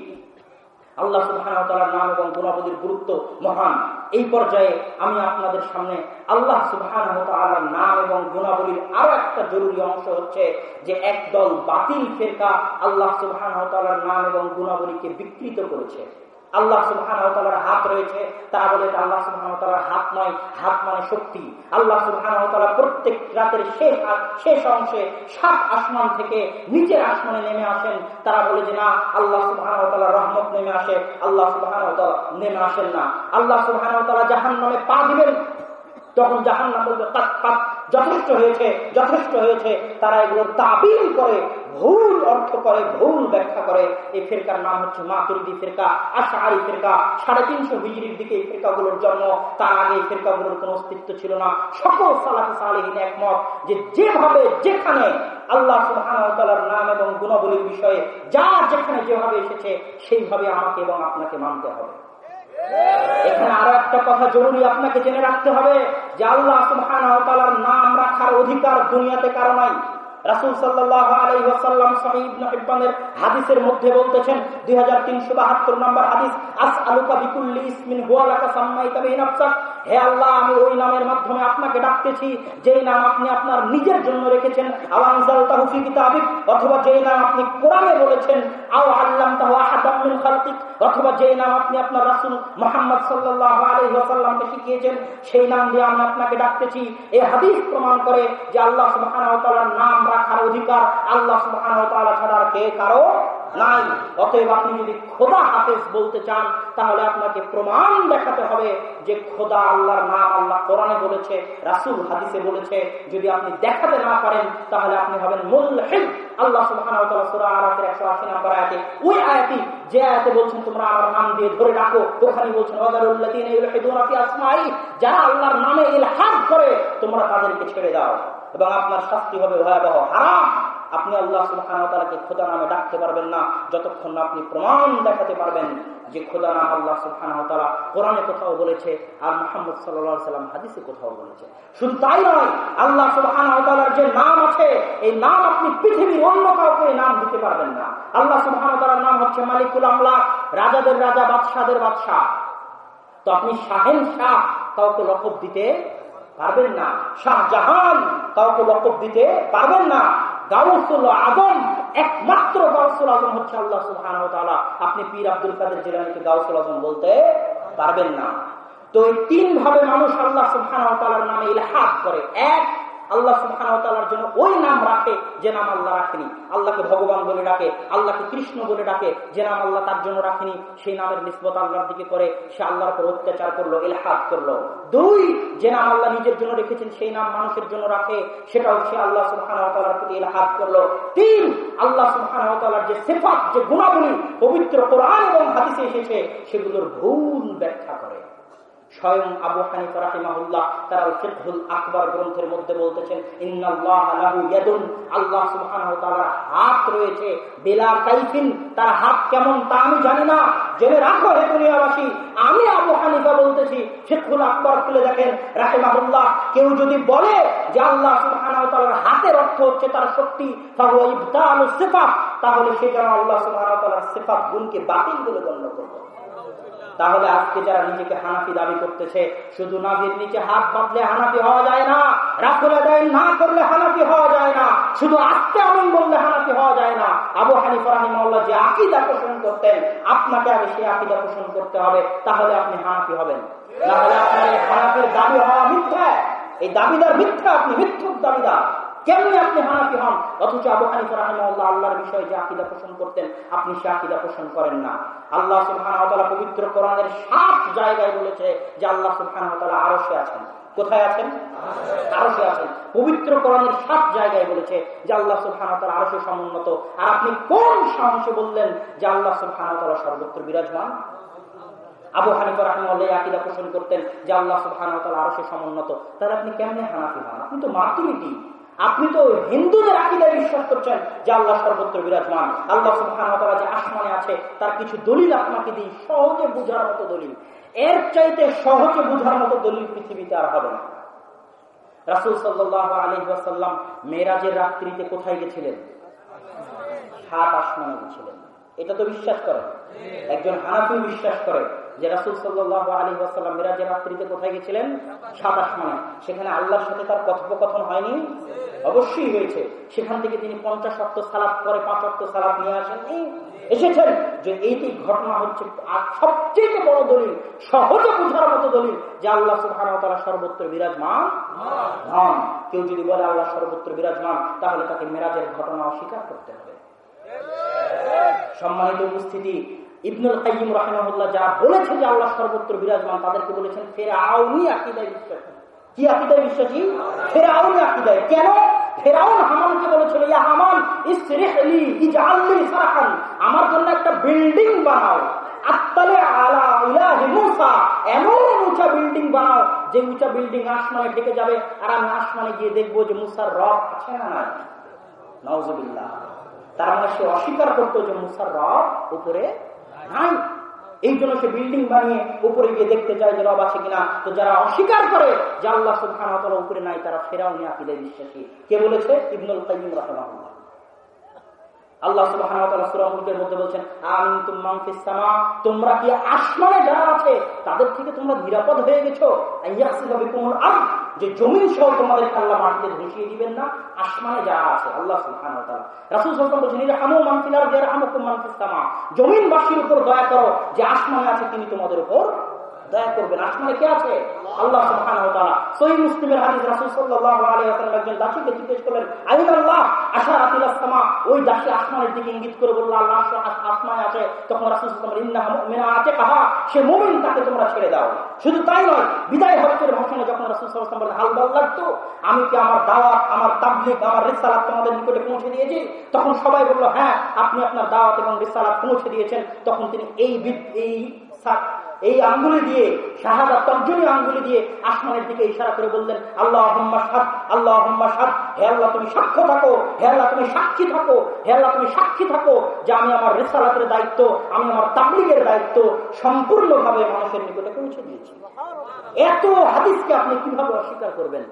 আল্লাহ সুবাহর নাম এবং গুণাবলীর গুরুত্ব মহান। এই পর্যায়ে আমি আপনাদের সামনে আল্লাহ সুবহান নাম এবং গুণাবলীর আরও একটা জরুরি অংশ হচ্ছে যে একদল বাতিল ফেরকা আল্লাহ সুবহান নাম এবং গুণাবলীকে বিকৃত করেছে। আল্লাহ সুবাহর হাত রয়েছে। তারা বলে আল্লাহ সুবাহর হাত নয়, হাত মানে শক্তি। আল্লাহ সুবাহ প্রত্যেক রাতের শেষ শেষ অংশে সাত আসমান থেকে নিচের আসমানে নেমে আসেন। তারা বলে যে না, আল্লাহ সুবাহ রহমত নেমে আসে। আল্লাহ সুবাহ নেমে আসেন না। আল্লাহ সুবাহ জাহান নামে পা দিবেন। তখন জাহান নাম বলবে যথেষ্ট হয়েছে যথেষ্ট হয়েছে। তারা এগুলো তাবিল করে, ভুল অর্থ করে, ভুল ব্যাখ্যা করে। এই ফেরকার নাম হচ্ছে মাতুরিদি ফেরকা আশাহারি ফেরকা। সাড়ে তিনশো হিজড়ির দিকে এই ফেরকাগুলোর জন্ম। তার আগে এই ফেরকাগুলোর কোন অস্তিত্ব ছিল না। সকল সালাফে সালেহীন একমত যে যেভাবে যেখানে আল্লাহ সুবাহর নাম এবং গুণাবলীর বিষয়ে যা যেখানে যেভাবে এসেছে, সেইভাবে আমাকে এবং আপনাকে মানতে হবে। এখানে আরও একটা কথা জরুরি আপনাকে জেনে রাখতে হবে যে আল্লাহ নাম রাখার অধিকার দুনিয়াতে কারও নাই। রাসুল হাদিসের মধ্যে বলতেছেন, দুই হাজার তিনশো বাহাত্তর নম্বর হাদিস আস আলুকা বিকুল্লি ইসমিন হে আল্লাহ, আমি ওই নামের মাধ্যমে আপনাকে ডাকতেছি, যেই নাম আপনি আপনার নিজের জন্য রেখেছেন অথবা যেই নাম আপনি কোরআনে বলেছেন, আও আল্লাম অথবা যেই নাম আপনি আপনার রাসুল মোহাম্মদ আলহিহাসাল্লামকে শিখিয়েছেন, সেই নাম দিয়ে আমি আপনাকে ডাকতেছি। এই হাদিস প্রমাণ করে যে আল্লাহ নাম রাখার অধিকার আল্লাহ সুবাহ ছাড়া কে? কারও নাই। অতএব আপনি যদি খোদা হাফেজ বলতে চান, তাহলে আপনাকে প্রমাণ দেখাতে হবে যে খোদা আল্লাহর নাম আল্লাহ কোরআনে বলেছে, রাসুল হাদিসে বলেছে। যদি আপনি দেখাতে না পারেন, তাহলে আপনি হবেন মূল আল্লাহ বলছেন যারা আল্লাহর নামে ইলহাদ করে, তোমরা তাদেরকে ছেড়ে দাও। এবং আপনার শাস্তি হবে ভয়াবহ, হারাম। আপনি আল্লাহ সুলহানকে খোদা নামে ডাকতে পারবেন না, যতক্ষণ না আপনি প্রমাণ দেখাতে পারবেন যে খোদা নাম আল্লাহ সুলহানতালা কোরআনে কোথাও বলেছে আর মোহাম্মদ সাল্লাম হাদিসে কোথাও বলেছে। শুধু তাই নয়, আল্লাহ সুলহানতালার যে নাম আছে, এই নাম আপনি পৃথিবীর অন্য কাউকে নাম দিতে পারবেন না। আল্লাহ সুলহানতালার নাম হচ্ছে মালিকুল আমলা রাজাদের রাজা বাদশাহের বাদশাহ। তো আপনি শাহেন শাহ, কাউকে লকব দিতে পারবেন না। শাহজাহান কাউকে লকব দিতে পারবেন না। আজম, একমাত্র আল্লাহ আপনি পীর আব্দুল কাদের বলতে পারবেন না। তো তিন ভাবে মানুষ আল্লাহ নামে ইলহাদ করে। এক আল্লাহ সুহানার জন্য ওই নাম রাখে যে নাম আল্লাহ রাখেনি। আল্লাহকে ভগবান বলে ডাকে, আল্লাহকে কৃষ্ণ বলে ডাকে, যে নাম আল্লাহ তার জন্য রাখেনি, সেই নামের নিসবত আল্লাহর দিকে করে সে আল্লাহর উপর অত্যাচার করল এলহাদ করল। দুই, যে নাম আল্লাহ নিজের জন্য রেখেছেন, সেই নাম মানুষের জন্য রাখে, সেটা হচ্ছে আল্লাহ সুহানার প্রতি এলহাদ করল। তিন, আল্লাহ সুহানার যে সেফাত, যে গুণাবলী পবিত্র কোরআন এবং হাতিসে এসেছে, সেগুলোর ভুল ব্যাখ্যা করে। স্বয়ং আবু হানিফা রাহিমাহুল্লাহ তারা ফিকহুল আকবর গ্রন্থের মধ্যে বলতেছেন, ইন্নাল্লাহ লাহু ইয়াদুন, আল্লাহ সুবহানাহু তাআলার হাত রয়েছে বেলা কাইফিন, তার হাত কেমন তা আমি জানি না। জেনে রাখো হে দুনিয়াবাসী, আমি আবু হানিফা বলতেছি, ফিকহুল আকবর খুলে দেখেন রাহিমাহুল্লাহ। কেউ যদি বলে যে আল্লাহ সুবহানাহু তাআলার হাতের অর্থ হচ্ছে তার শক্তি তাহলে সে যেন আল্লাহ সুবহানাহু তাআলার সিফাত গুণকে বাতিল বলে গণ্য করবে। তাহলে আজকে যারা নিজেকে হানাফি দাবি করতেছে, শুধু নাভির নিচে হাত বাঁধলে হানাফি হওয়া যায় না রাখলে দেয় না করলে হানাফি হওয়া যায় না, শুধু আস্তে আমিন বললে হানাফি হওয়া যায় না। আবু হানিফ রাহিমাল্লাহ যে আকিদা পোষণ করতেন, আপনাকে আগে সেই আকিদা পোষণ করতে হবে, তাহলে আপনি হানাফি হবেন। তাহলে আপনার এই হানাফির দাবি হওয়া মিথ্যা। এই দাবিদার মিথ্যা, আপনি মিথ্যুক দাবিদার। কেমনি আপনি হানাফি হন? অথচ আবু হানিফা রাহিমাহুল্লাহ আল্লাহর বিষয়ে যে আকিদা পোষণ করতেন, আপনি সে আকিদা পোষণ করেন না। আল্লাহ সুবহানাহু ওয়া তাআলা পবিত্র কোরআনের সাত জায়গায় বলেছে যে আল্লাহ সুবহানাহু ওয়া তাআলা আরশে আছেন। কোথায় আছেন? আরশে আছেন। পবিত্র কোরআনের সাত জায়গায় বলেছে যে আল্লাহ সুবহানাহু ওয়া তাআলা আরশে সমুন্নত। আর আপনি কোন সাহসে বললেন যে আল্লাহ সুবহানাহু ওয়া তাআলা সর্বত্র বিরাজমান? আবু হানিফা রাহমাহুল্লাহ আকিদা পোষণ করতেন যে আল্লাহ সুবহানাহু ওয়া তাআলা আরশে সমুন্নত। তাহলে আপনি কেমনে হানাফি হন? আপনি তো মাতুরিদি। আপনি তো হিন্দুদের আকিদায় বিশ্বাস করছেন যে আল্লাহ সর্বত্র বিরাজমান। আল্লাহ তাআলা যে আসমানে আছে, তার কিছু দলিল আপনাকে দিই। সহজে বোঝার মতো দলিল। এর চাইতে সহজে বোঝার মতো দলিল পৃথিবীতে আর হবে না। রাসূল সাল্লাল্লাহু আলাইহি ওয়াসাল্লাম মেরাজের রাত্রিতে কোথায় গেছিলেন? সাত আসমানে গেছিলেন। এটা তো বিশ্বাস করে। একজন হানাফি বিশ্বাস করে। যে রাসুল সাল্লাহ আলী আসাল্লাম মিরাজের রাত্রিতে কোথায় গেছিলেন সাত আসমানে সেখানে আল্লাহর সাথে তার কথোপকথন হয়নি? অবশ্যই হয়েছে। সেখান থেকে তিনি পঞ্চাশ অক্ট সালাদ পরে পাঁচ অক্ট সালাদ নিয়ে আসেননি। এসেছেন যে এইটি ঘটনা হচ্ছে সবচেয়ে বড় দলিল, সহজে বোঝার মতো দলিল যে আল্লাহ সুহান সর্বত্র বিরাজমান হন কেউ যদি বলে আল্লাহ সর্বত্র বিরাজমান, তাহলে তাকে মেরাজের ঘটনা অস্বীকার করতে হবে। সম্মানিত উপস্থিতি ইবনুল কাইম রাহমাহুল্লাহ যা বলেছে যে আল্লাহ সর্বত্র বিরাজমান, তাদেরকে বলেছেন ফের আউনি আকিদায় বিশ্বাসী। কি আকিদায় বিশ্বাসী? ফের আউনি আকিদায়। কেন? একটা বিল্ডিং বানাও। আলা মুসা। এমন উঁচা বিল্ডিং বানাও যে উঁচা বিল্ডিং যাবে। আর গিয়ে দেখব যে রব তার মানে সে অস্বীকার করতো যে মুসার রব উপরে নাই এই জন্য সে বিল্ডিং বানিয়ে উপরে গিয়ে দেখতে চায় যে রব আছে কিনা। তো যারা অস্বীকার করে যে আল্লাহ সুলখান উপরে নাই, তারা ফেরাও নিয়ে আকিদে বিশ্বাসী। কে বলেছে? ইবনুল কাইম রহমাহুল্লাহ। আল্লাহ যারা আছে, তাদের থেকে তোমরা নিরাপদ হয়ে যে জমিন তোমাদের আল্লাহ মাটিতে দিবেন না, আসমানে যারা আছে, আল্লাহ সুলহান বলছেন জমিনবাসীর উপর দয়া করো, যে আসমানে আছে তিনি তোমাদের উপর দয়া করবেন। আসমানে কে আছে? আল্লাহ আমি কি আমার দাওয়াত, আমার তাবলীগ, আমার রিসালাত তোমাদের নিকটে পৌঁছে দিয়েছি? তখন সবাই বলল হ্যাঁ আপনি আপনার দাওয়াত এবং রিসালাত পৌঁছে দিয়েছেন। তখন তিনি এই এই এই আঙ্গুলি দিয়ে, শাহাদা তর্জনী আঙ্গুলি দিয়ে আসমানের দিকে ইশারা করে বললেন আল্লাহ আহম্মা সাদ আল্লাহ আহম্মা সাদ হে আল্লাহ তুমি সাক্ষ্য থাকো, হে আল্লাহ তুমি সাক্ষী থাকো, হে আল্লাহ তুমি সাক্ষী থাকো, যে আমি আমার রেসালাতের দায়িত্ব, আমি আমার তাবলিগের দায়িত্ব সম্পূর্ণভাবে মানুষের নিকটে পৌঁছে দিয়েছি। এত হাদিসকে আপনি কীভাবে অস্বীকার করবেন?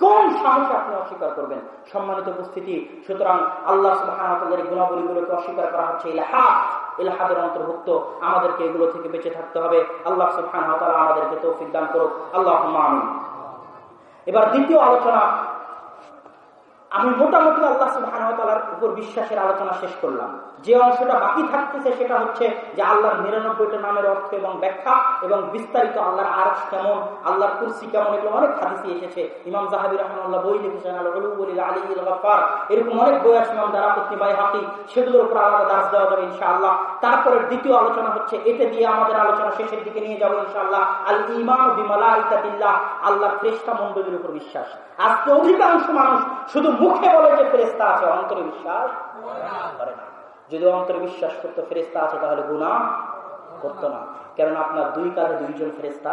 কোন সাহসে আপনি অস্বীকার করবেন? সম্মানিত উপস্থিতি, সুতরাং আল্লাহ সুবাহের গুণাবলীগুলোকে অস্বীকার করা হচ্ছে ইলাহাদ। ইলাহাদের অন্তর্ভুক্ত আমাদেরকে এগুলো থেকে বেঁচে থাকতে হবে। আল্লাহ সুবহান আমাদেরকে তৌফিক দান করুক। আল্লাহ এবার দ্বিতীয় আলোচনা, আমি মোটামুটি আল্লাহ সুবাহর উপর বিশ্বাসের আলোচনা শেষ করলাম। যে অংশটা বাকি থাকতেছে সেটা হচ্ছে যে আল্লাহর নিরানব্বইটা নামের অর্থ এবং ব্যাখ্যা এবং বিস্তারিত আল্লাহর আরস কেমন, আল্লাহর কুরসি কেমন এগুলো অনেক হাদিসি এসেছে। ইমাম জাহাবি রহমাল্লাহ বই লিখেছেন আলী গফার এরকম অনেক বই আছে ইমাম দ্বারা পত্নী বাই হাতি সেগুলোর উপর আলাদা দাস দেওয়া যাবে ইনশাআল্লাহ। তারপরে দ্বিতীয় আলোচনা হচ্ছে এটা দিয়ে আমাদের আলোচনা শেষের দিকে নিয়ে যাব ইনশাআল্লাহ। আল ইমান বিমালা ইতাতিল্লাহ আল্লাহর শ্রেষ্ঠা মন্ডলীর উপর বিশ্বাস। আজকে অধিকাংশ মানুষ শুধু মুখে বলে যে ফেরেস্তা আছে, অন্তরে বিশ্বাস করে না। যদি অন্তরে বিশ্বাস করতো ফেরেস্তা আছে, তাহলে গুণা করতো না। কেননা আপনার দুই কাজে দুইজন ফেরেস্তা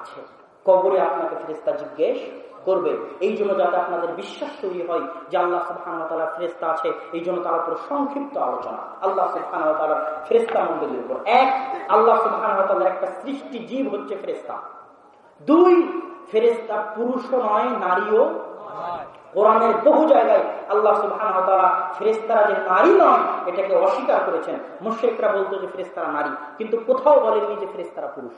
আছে। কবরে আপনাকে ফেরেস্তা জিজ্ঞেস করবে। এই জন্য যাতে আপনাদের বিশ্বাস তৈরি হয় যে আল্লাহ সুবহান ফেরেস্তা আছে, এই জন্য তার উপর সংক্ষিপ্ত আলোচনা। আল্লাহ সুবহান ফেরেস্তা মন্ডলের উপর। এক, আল্লাহ সুবহান একটা সৃষ্টি জীব হচ্ছে ফেরেস্তা দুই ফেরেস্তা পুরুষও নয়, নারীও কোরআনের বহু জায়গায় আল্লাহ সুবহান ফেরেস্তারা যে নারী নয় এটাকে অস্বীকার করেছেন। মুশেকরা বলতো যে ফেরেস্তারা নারী, কিন্তু কোথাও বলেননি যে ফেরেস্তারা পুরুষ।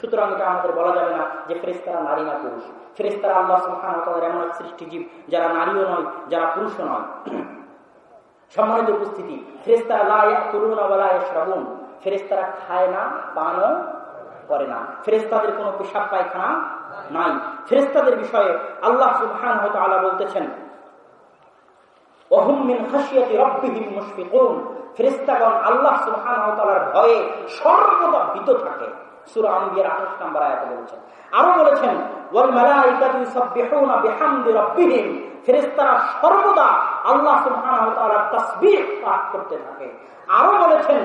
সুতরাং এটা আমাদের বলা যাবে না যে ফেরেস্তারা নারী না পুরুষ। ফেরেস্তারা আল্লাহ সুবহান এমন এক সৃষ্টিজীব, যারা নারীও নয়, যারা পুরুষও নয়। <clears throat> সম্মানিত উপস্থিতি ফেরেস্তারা লায়া তরুণ শ্রাবণ ফেরেস্তারা খায় না, পানও করে না। ফেরেস্তাদের কোনো পেশাব পায়খানা নাই। ফেরেস্তাদের বিষয়ে আল্লাহ সুবহান আল্লাহ বলতেছেন অহুমিন খাসিয়াতি রব্বিহিম মুশফিকুন। ফেরেশতাগণ আল্লাহ সুবহানাহু ভয়ে সর্বদা ভীত থাকে। সূরা আম্বিয়ার 28 নম্বর আয়াতে বলেছেন, আরও বলেছেন সর্বদা আল্লাহ করতে থাকে। আরও বলেছেন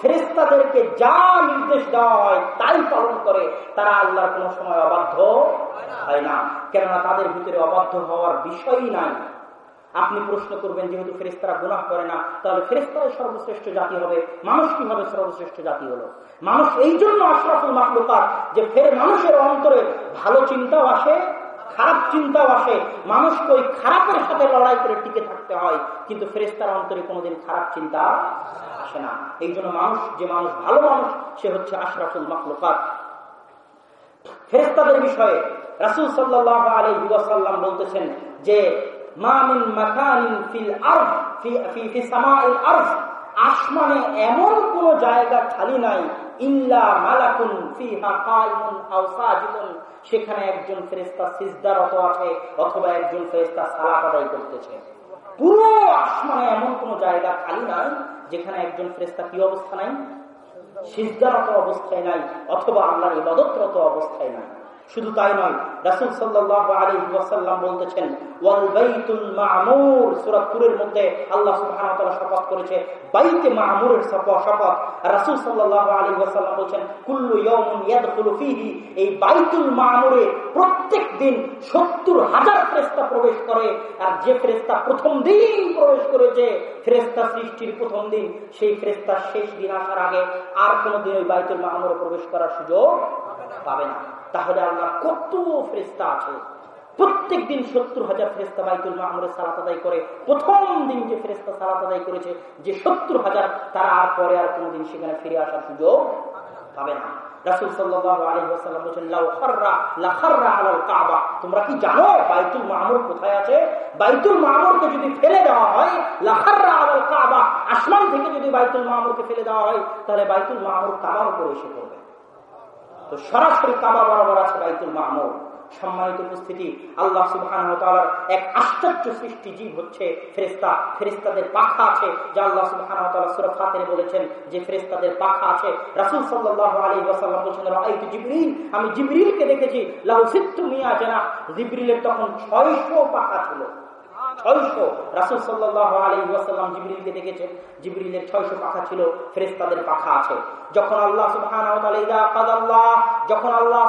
ফেরেস্তাদেরকে যা নির্দেশ দেওয়া হয় তাই পালন করে, তারা আল্লাহর সময় অবাধ্য হয় না। কেননা তাদের ভিতরে অবাধ্য হওয়ার বিষয়ই নাই। আপনি প্রশ্ন করবেন, যেহেতু ফেরেস্তারা গুনাহ করে না, তাহলে ফেরেস্তারাই সর্বশ্রেষ্ঠ জাতি হবে, মানুষ কীভাবে সর্বশ্রেষ্ঠ জাতি হলো? মানুষ এই জন্য আশরাফুল মাকলুকার যে ফের মানুষের অন্তরে ভালো চিন্তাও আসে খারাপ চিন্তাও আসে। মানুষকে ওই খারাপের সাথে লড়াই করে টিকে থাকতে হয়। কিন্তু ফেরেস্তার অন্তরে কোনোদিন খারাপ চিন্তা আসে না। এই জন্য মানুষ, যে মানুষ ভালো মানুষ, সে হচ্ছে আশরাফুল মাকলুকাত ফেরেস্তাদের বিষয়ে রাসুল সাল্লাহ আলী সাল্লাম বলতেছেন যে মামিন মাকানিন ফিল আরজ আসমানে এমন কোন জায়গা খালি নাই মালাকুন সেখানে একজন ফেরেশতা সিজদারত আছে অথবা একজন ফেরেশতা সালাত আদায় করতেছে। পুরো আসমানে এমন কোন জায়গা খালি নাই যেখানে একজন ফেরেশতা কি অবস্থা নাই? সিজদারত অবস্থায় নাই অথবা আল্লাহর ইবাদতরত অবস্থায় নাই। শুধু তাই নয়, রাসুল সাল্লাহ আলী ওয়াসাল্লাম বলতেছেন প্রত্যেক দিন 70 হাজার প্রবেশ করে, আর যে ফেরেশতা প্রথম দিন প্রবেশ করেছে, ফেরেশতা সৃষ্টির প্রথম দিন, সেই ফেরেশতা শেষ দিন আসার আগে আর কোনোদিন ওই বাইতুল মামুরে প্রবেশ করার সুযোগ পাবে না। তাহলে আল্লাহ কত ফেরিস্তা আছে প্রত্যেক দিন সত্তর হাজার ফেরেস্তা বাইতুল মামুরে সালাত আদায় করে, প্রথম দিন যে ফেরেস্তা সালাত আদায় করেছে, যে সত্তর হাজার, তারা আর পরে আর কোনোদিন সেখানে ফিরে আসার সুযোগ পাবে না। আসমান থেকে যদি বাইতুল মামুরকে ফেলে দেওয়া হয়, তাহলে বাইতুল মামুর কাবার উপরে এসে পড়বে। তো সরাসরি কাবা বরাবর আছে বাইতুল মাহমুদ সম্মানিত উপস্থিতি, আল্লাহ সুবহান এক আশ্চর্য সৃষ্টি জীব হচ্ছে ফেরিস্তা ফেরিস্তাদের পাখা আছে, যা আল্লাহ সুবহান সুরফ বলেছেন যে ফেরিস্তাদের পাখা আছে। রাসুল সাল্লাহ আলী ওয়াসাল্লাম বলছেন জিবরিল। আমি জিবরিলকে দেখেছি। লাহু সিত্তু মিয়া জানা জিবরিলের তখন ছয়শো পাখা ছিল। পাখা ছিল পাখা আছে। যখন আল্লাহ যখন আল্লাহ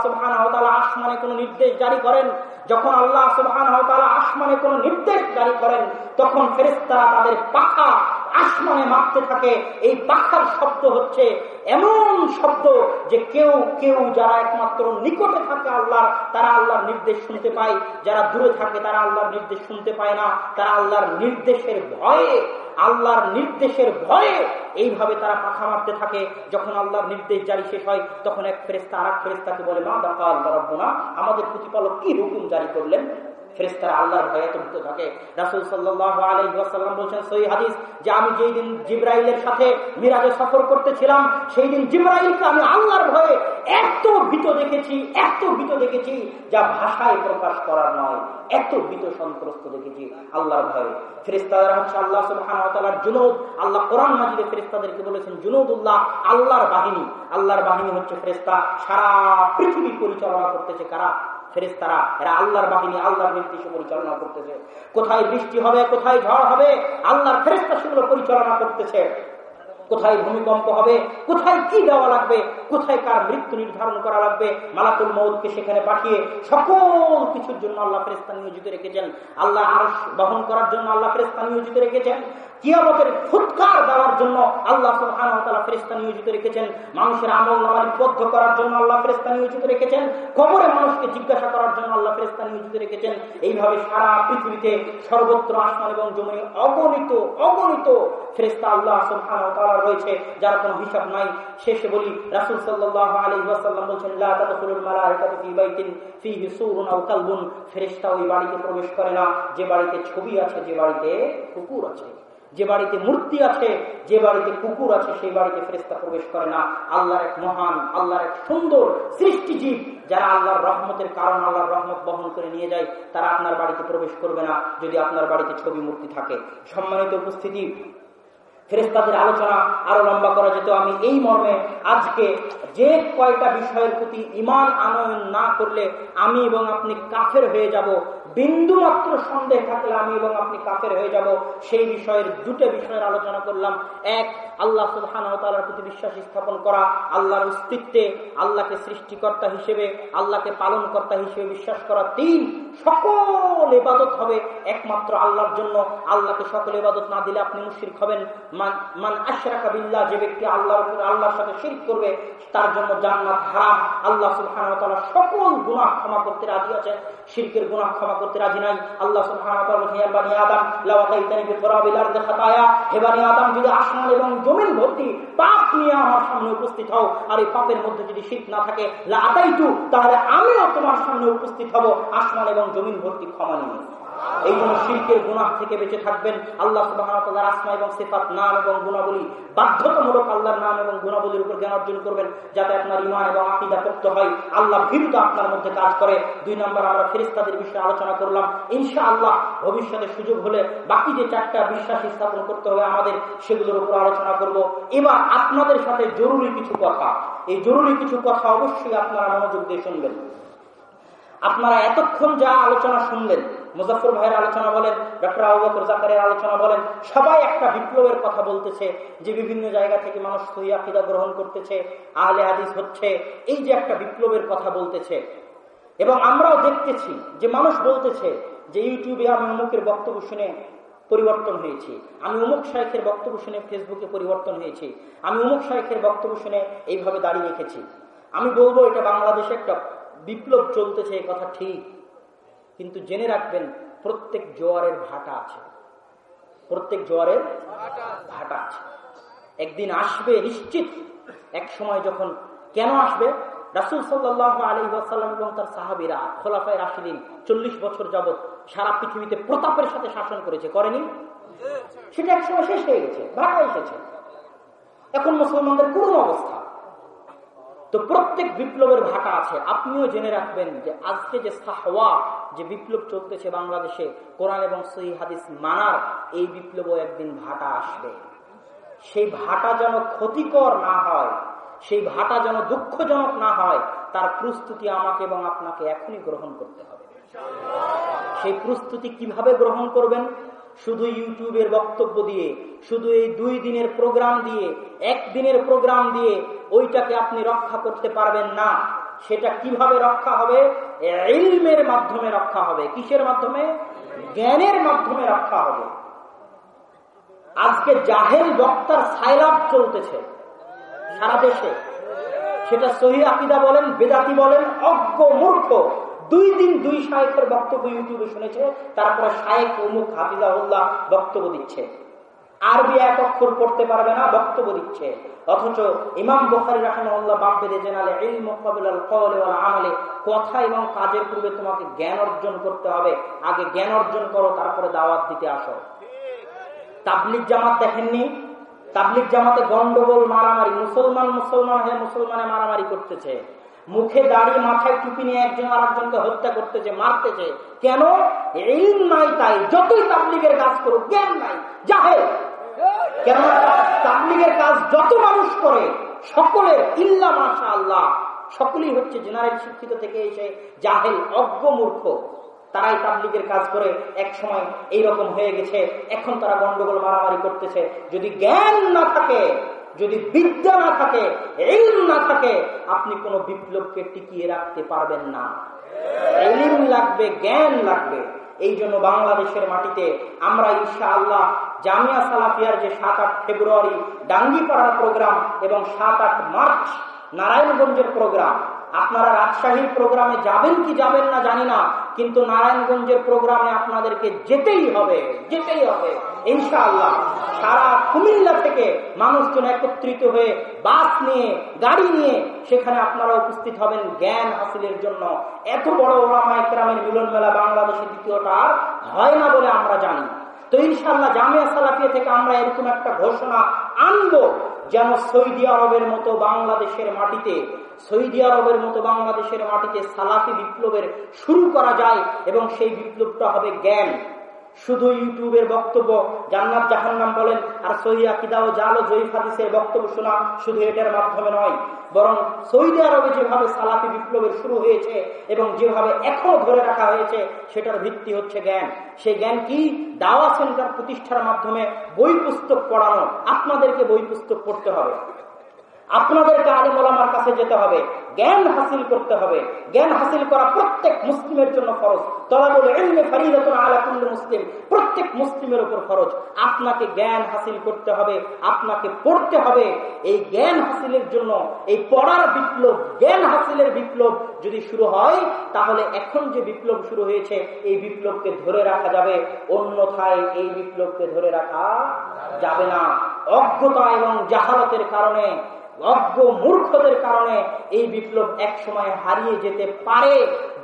আসমানে কোন নির্দেশ জারি করেন, যখন আল্লাহ সুবহান আসমানে কোনো নির্দেশ জারি করেন, তখন ফেরেস্তারা তাদের পাখা আসমানে মারতে থাকে, এই পাখার শব্দ হচ্ছে এমন শব্দ যে কেউ কেউ যারা একমাত্র নিকটে থাকে আল্লাহর, তারা আল্লাহর নির্দেশ শুনতে পায়। যারা দূরে থাকে, তারা আল্লাহর নির্দেশ শুনতে পায় না। তারা আল্লাহর নির্দেশের ভয়ে, আল্লাহর নির্দেশের ভয়ে এইভাবে তারা পাখা মারতে থাকে। যখন আল্লাহর নির্দেশ জারি শেষ হয়, তখন এক ফেরেস্তা আর এক ফেরেস্তাকে বলে, মা দেখা আল্লাহ রব্বনা, আমাদের প্রতিপালক কি হুকুম জারি করলেন? ফেরেস্তারা আল্লাহর থাকে। রাসুল সাল্লাহ বলছেন সই হাদিস, যে আমি যেই দিন জিব্রাইলের সাথে মিরাজে সফর করতেছিলাম, সেই দিন জিব্রাইলকে আমি আল্লাহর ভয়ে এত ভীত দেখেছি, এত ভীত দেখেছি, যা ভাষায় প্রকাশ করার নয়। এত ভীত সন্ত্রস্ত দেখেছি আল্লাহর ভয়ে। হচ্ছে আল্লাহ জুনৌদ। আল্লাহ কোরআন মাজিদে বলেছেন, জুনৌদুল্লাহ আল্লাহর বাহিনী। আল্লাহর বাহিনী হচ্ছে ফেরিস্তা সারা পৃথিবী পরিচালনা করতেছে কারা? ফেরিস্তারা এরা আল্লাহর বাহিনী, আল্লাহর নির্দেশে পরিচালনা করতেছে। কোথায় বৃষ্টি হবে, কোথায় ঝড় হবে, আল্লাহর ফেরিস্তা সেগুলো পরিচালনা করতেছে। কোথায় ভূমিকম্প হবে, কোথায় কি দেওয়া লাগবে, কোথায় কার মৃত্যু নির্ধারণ করা লাগবে, মালাকুল মৌদকে সেখানে পাঠিয়ে সকল কিছুর জন্য আল্লাহ ফেরেস্তা নিয়োজিত রেখেছেন। আল্লাহ আরস বহন করার জন্য আল্লাহ ফেরেস্তা নিয়োজিত রেখেছেন। কিয়ামতের ফুৎকার দেওয়ার জন্য আল্লাহ ফেরেস্তা নিয়োজিত রেখেছেন। মানুষের আমল নামালি বদ্ধ করার জন্য আল্লাহ ফেরেস্তা নিয়োজিত রেখেছেন। কবরে মানুষকে জিজ্ঞাসা করার জন্য আল্লাহ ফেরেস্তা নিয়োজিত রেখেছেন। এইভাবে সারা পৃথিবীতে সর্বত্র আসমান এবং জমি অগণিত অগণিত ফেরেস্তা আল্লাহ সুবহান রয়েছে, যার কোনো হিসাব নাই। শেষে বলি, রাসুল সাল্লাহ আলী ওয়াসাল্লাম বলছেন ফেরেস্তা ওই বাড়িতে প্রবেশ করে না। যে বাড়িতে ছবি আছে, যে বাড়িতে কুকুর আছে। যে বাড়িতে মূর্তি আছে, যে বাড়িতে কুকুর আছে, সেই বাড়িতে ফেরিস্তা প্রবেশ করে না। আল্লাহর এক মহান, আল্লাহর এক সুন্দর সৃষ্টিজীব যারা আল্লাহর রহমতের কারণ, আল্লাহর রহমত বহন করে নিয়ে যায়, তারা আপনার বাড়িতে প্রবেশ করবে না যদি আপনার বাড়িতে ছবি মূর্তি থাকে। সম্মানিত উপস্থিতি ফেরেস্তাদের আলোচনা আরও লম্বা করা যেত। আমি এই মর্মে আজকে যে কয়টা বিষয়ের প্রতি ইমান আনয়ন না করলে আমি এবং আপনি কাফের হয়ে যাব বিন্দু মাত্র সন্দেহ থাকলে আমি এবং আপনি কাফের হয়ে যাব। সেই বিষয়ের দুটো বিষয়ের আলোচনা করলাম। এক, আল্লাহ সুলহান প্রতি বিশ্বাস স্থাপন করা, আল্লাহর অস্তিত্বে আল্লাহকে সৃষ্টিকর্তা হিসেবে, আল্লাহকে পালন কর্তা হিসেবে বিশ্বাস করা। তিন, সকল এবাদত হবে একমাত্র আল্লাহর জন্য। আল্লাহকে সকল এবাদত না দিলে আপনি মুশরিক হবেন। মান আশরাকা বিল্লাহ, যে ব্যক্তি আল্লাহর আল্লাহর সাথে শিরক করবে, তার জন্য জান্নাত হারাম। আল্লাহ তাআলা সকল গুনাহ ক্ষমা করতে রাজি আছেন। শিরকের গুনাহ ক্ষমা করতে রাজি নাই। আল্লাহ বানি যদি আসমান এবং জমিন ভর্তি আমার সামনে উপস্থিত হও, আর এই মধ্যে যদি শীত না থাকে তাহলে আমিও তোমার সামনে উপস্থিত হব। আসমান এবং জমিন ভর্তি ক্ষমা নিয়ে এই জন্য শিল্পের গুণাহ থেকে বেঁচে থাকবেন। আল্লাহ সুবাহ আসমা এবং সেফাত, নাম এবং গুণাবলী বাধ্যতামূলক আল্লাহর নাম এবং গুণাবলীর উপর জ্ঞান অর্জন করবেন যাতে আপনার ইমান এবং আকিদা করতে হয়। আল্লাহ ভীরুতা আপনার মধ্যে কাজ করে। দুই নম্বর, আমরা ফেরিস্তাদের বিষয়ে আলোচনা করলাম। ইনশা আল্লাহ ভবিষ্যতে সুযোগ হলে বাকি যে চারটা বিশ্বাস স্থাপন করতে হবে আমাদের, সেগুলোর উপর আলোচনা করব। এবার আপনাদের সাথে জরুরি কিছু কথা। এই জরুরি কিছু কথা অবশ্যই আপনারা মনোযোগ দিয়ে শুনবেন। আপনারা এতক্ষণ যা আলোচনা শুনলেন মুজাফর ভাইয়ের আলোচনা বলেন, ডক্টর আবুবকর জাকারের আলোচনা বলেন, সবাই একটা বিপ্লবের কথা বলতেছে যে বিভিন্ন জায়গা থেকে মানুষ সহিদা গ্রহণ করতেছে, আহলে হাদিস হচ্ছে, এই যে একটা বিপ্লবের কথা বলতেছে। এবং আমরাও দেখতেছি যে মানুষ বলতেছে যে ইউটিউবে আমি অমুকের বক্তব্য শুনে পরিবর্তন হয়েছি, আমি অমুক শাহেখের বক্তব্য শুনে ফেসবুকে পরিবর্তন হয়েছি, আমি অমুক শাহেখের বক্তব্য শুনে এইভাবে দাঁড়িয়ে রেখেছি আমি বলব এটা বাংলাদেশে একটা বিপ্লব চলতেছে, এই কথা ঠিক। কিন্তু জেনে রাখবেন, প্রত্যেক জোয়ারের ভাটা আছে। প্রত্যেক জোয়ারের ভাটা আছে। একদিন আসবে নিশ্চিত। এক সময় যখন কেন আসবে? রাসুল সাল্লাহ আলী ওয়াসাল্লাম এবং তার সাহাবিরা, খোলাফায় রাশিদিন চল্লিশ বছর যাবৎ সারা পৃথিবীতে প্রতাপের সাথে শাসন করেছে। করেনি? সেটা এক সময় শেষ হয়ে গেছে, ভাটা এসেছে। এখন মুসলমানদের করুণ অবস্থা। তো প্রত্যেক বিপ্লবের ভাটা আছে। আপনিও জেনে রাখবেন যে আজকে যে সাহওয়া, যে বিপ্লব চলতেছে বাংলাদেশে, কোরআন এবং সহি হাদিস মানার এই বিপ্লব একদিন ভাটা আসবে। সেই ভাটা যেন ক্ষতিকর না হয়, সেই ভাটা যেন দুঃখজনক না হয়, তার প্রস্তুতি আমাকে এবং আপনাকে এখনই গ্রহণ করতে হবে। সেই প্রস্তুতি কীভাবে গ্রহণ করবেন? শুধু ইউটিউবের বক্তব্য দিয়ে, শুধু এই দুই দিনের প্রোগ্রাম দিয়ে একদিনের প্রোগ্রাম দিয়ে ওইটাকে আপনি রক্ষা করতে পারবেন না। সেটা কীভাবে রক্ষা হবে? ইলমের মাধ্যমে রক্ষা হবে। কিসের মাধ্যমে? জ্ঞানের মাধ্যমে রক্ষা হবে। আজকে জাহেল বক্তার সাইলাভ চলতেছে সারা দেশে। সেটা সহি আকিদা বলেন, বেদাতি বলেন, অজ্ঞ মূর্খ। দুই দিন দুই শায়েকের বক্তব্য ইউটিউবে শুনেছে তারপরে শায়েক উমুক হাফিজাহুল্লাহ বক্তব্য দিচ্ছে। আরবি এক অক্ষর পড়তে পারবে না, বক্তব্য দিচ্ছে। অথচ ইমাম বখারি রাহমাল্লাহ বাপ বেঁধেছেন আলে এই মোকাবিলাল কলে আমলে। কথা এবং কাজের পূর্বে তোমাকে জ্ঞান অর্জন করতে হবে। আগে জ্ঞান অর্জন করো, তারপরে দাওয়াত দিতে আসো। তাবলিক জামাত দেখেননি? তাবলিক জামাতে গন্ডগোল, মারামারি, মুসলমান মুসলমান হয়ে মুসলমানে মারামারি করতেছে। মুখে দাড়ি, মাথায় টুপি নিয়ে একজন আর একজনকে হত্যা করতেছে, মারতেছে। কেন? এই নাই তাই, যতই তাবলিগের কাজ করো জ্ঞান নাই, জাহেল। কেননা তাবলিগের কাজ যত মানুষ করে, সকলের ইল্লা মাসা আল্লাহ সকলেই হচ্ছে জেনারেল শিক্ষিত থেকে এসে জাহেল, অজ্ঞ মূর্খ। তারাই তাবলিগের কাজ করে। এক সময় এইরকম হয়ে গেছে, এখন তারা গন্ডগোল মারামারি করতেছে। যদি জ্ঞান না থাকে যদি বিদ্যা না থাকে এলিম না থাকে, আপনি কোনো বিপ্লবকে টিকিয়ে রাখতে পারবেন না। এলিম লাগবে, জ্ঞান লাগবে। এই জন্য বাংলাদেশের মাটিতে আমরা ইনশা আল্লাহ জামিয়া সালাফিয়ার যে সাত আট ফেব্রুয়ারি ডাঙ্গিপাড়ার প্রোগ্রাম এবং সাত আট মার্চ নারায়ণগঞ্জের প্রোগ্রাম আপনারা রাজশাহীর প্রোগ্রামে যাবেন কি যাবেন না জানি না, কিন্তু নারায়ণগঞ্জের প্রোগ্রামে আপনাদেরকে যেতেই হবে যেতেই হবে, ইনশাআল্লাহ। সারা কুমিল্লা থেকে মানুষজন একত্রিত হয়ে বাস নিয়ে, গাড়ি নিয়ে সেখানে আপনারা উপস্থিত হবেন জ্ঞান হাসিলের জন্য। এত বড় ওলামা একরামের মিলন মেলা বাংলাদেশে দ্বিতীয়টা আর হয় না বলে আমরা জানি। তো ইনশাল্লাহ জামিয়া সালাফিয়া থেকে আমরা এরকম একটা ঘোষণা আনব। যেন সৌদি আরবের মতো বাংলাদেশের মাটিতে, সৌদি আরবের মতো বাংলাদেশের মাটিতে সালাফি বিপ্লবের শুরু করা যায় এবং সেই বিপ্লবটা হবে জ্ঞান। শুধু ইউটিউবের বক্তব্য, জান্নাত জাহান্নাম বলেন, আর সহিয়া কিদাও জালো জয়ীফ হাদিসের বক্তব্য শোনা শুধু এটার মাধ্যমে নয়, বরং সৌদি আরবে যেভাবে সালাফি বিপ্লবের শুরু হয়েছে এবং যেভাবে এখনও ধরে রাখা হয়েছে, সেটার ভিত্তি হচ্ছে জ্ঞান। সেই জ্ঞান কি? দাওয়া সেন্টার প্রতিষ্ঠার মাধ্যমে বই পুস্তক পড়ানো। আপনাদেরকে বই পুস্তক পড়তে হবে। আপনাদেরকে আলিম ওলামার কাছে যেতে হবে। জ্ঞান হাসিল করতে হবে। জ্ঞান হাসিল করা প্রত্যেক মুসলিমের জন্য ফরজ। মুসলিম। প্রত্যেক মুসলিমের উপর ফরজ। আপনাকে জ্ঞান হাসিল করতে হবে, আপনাকে পড়তে হবে। এই জ্ঞান হাসিলের জন্য, এই পড়ার বিপ্লব, জ্ঞান হাসিলের বিপ্লব যদি শুরু হয়, তাহলে এখন যে বিপ্লব শুরু হয়েছে, এই বিপ্লবকে ধরে রাখা যাবে। অন্যথায় এই বিপ্লবকে ধরে রাখা যাবে না। অজ্ঞতা এবং জাহালতের কারণে অজ্ঞ মূর্খদের কারণে এই বিপ্লব এক সময় হারিয়ে যেতে পারে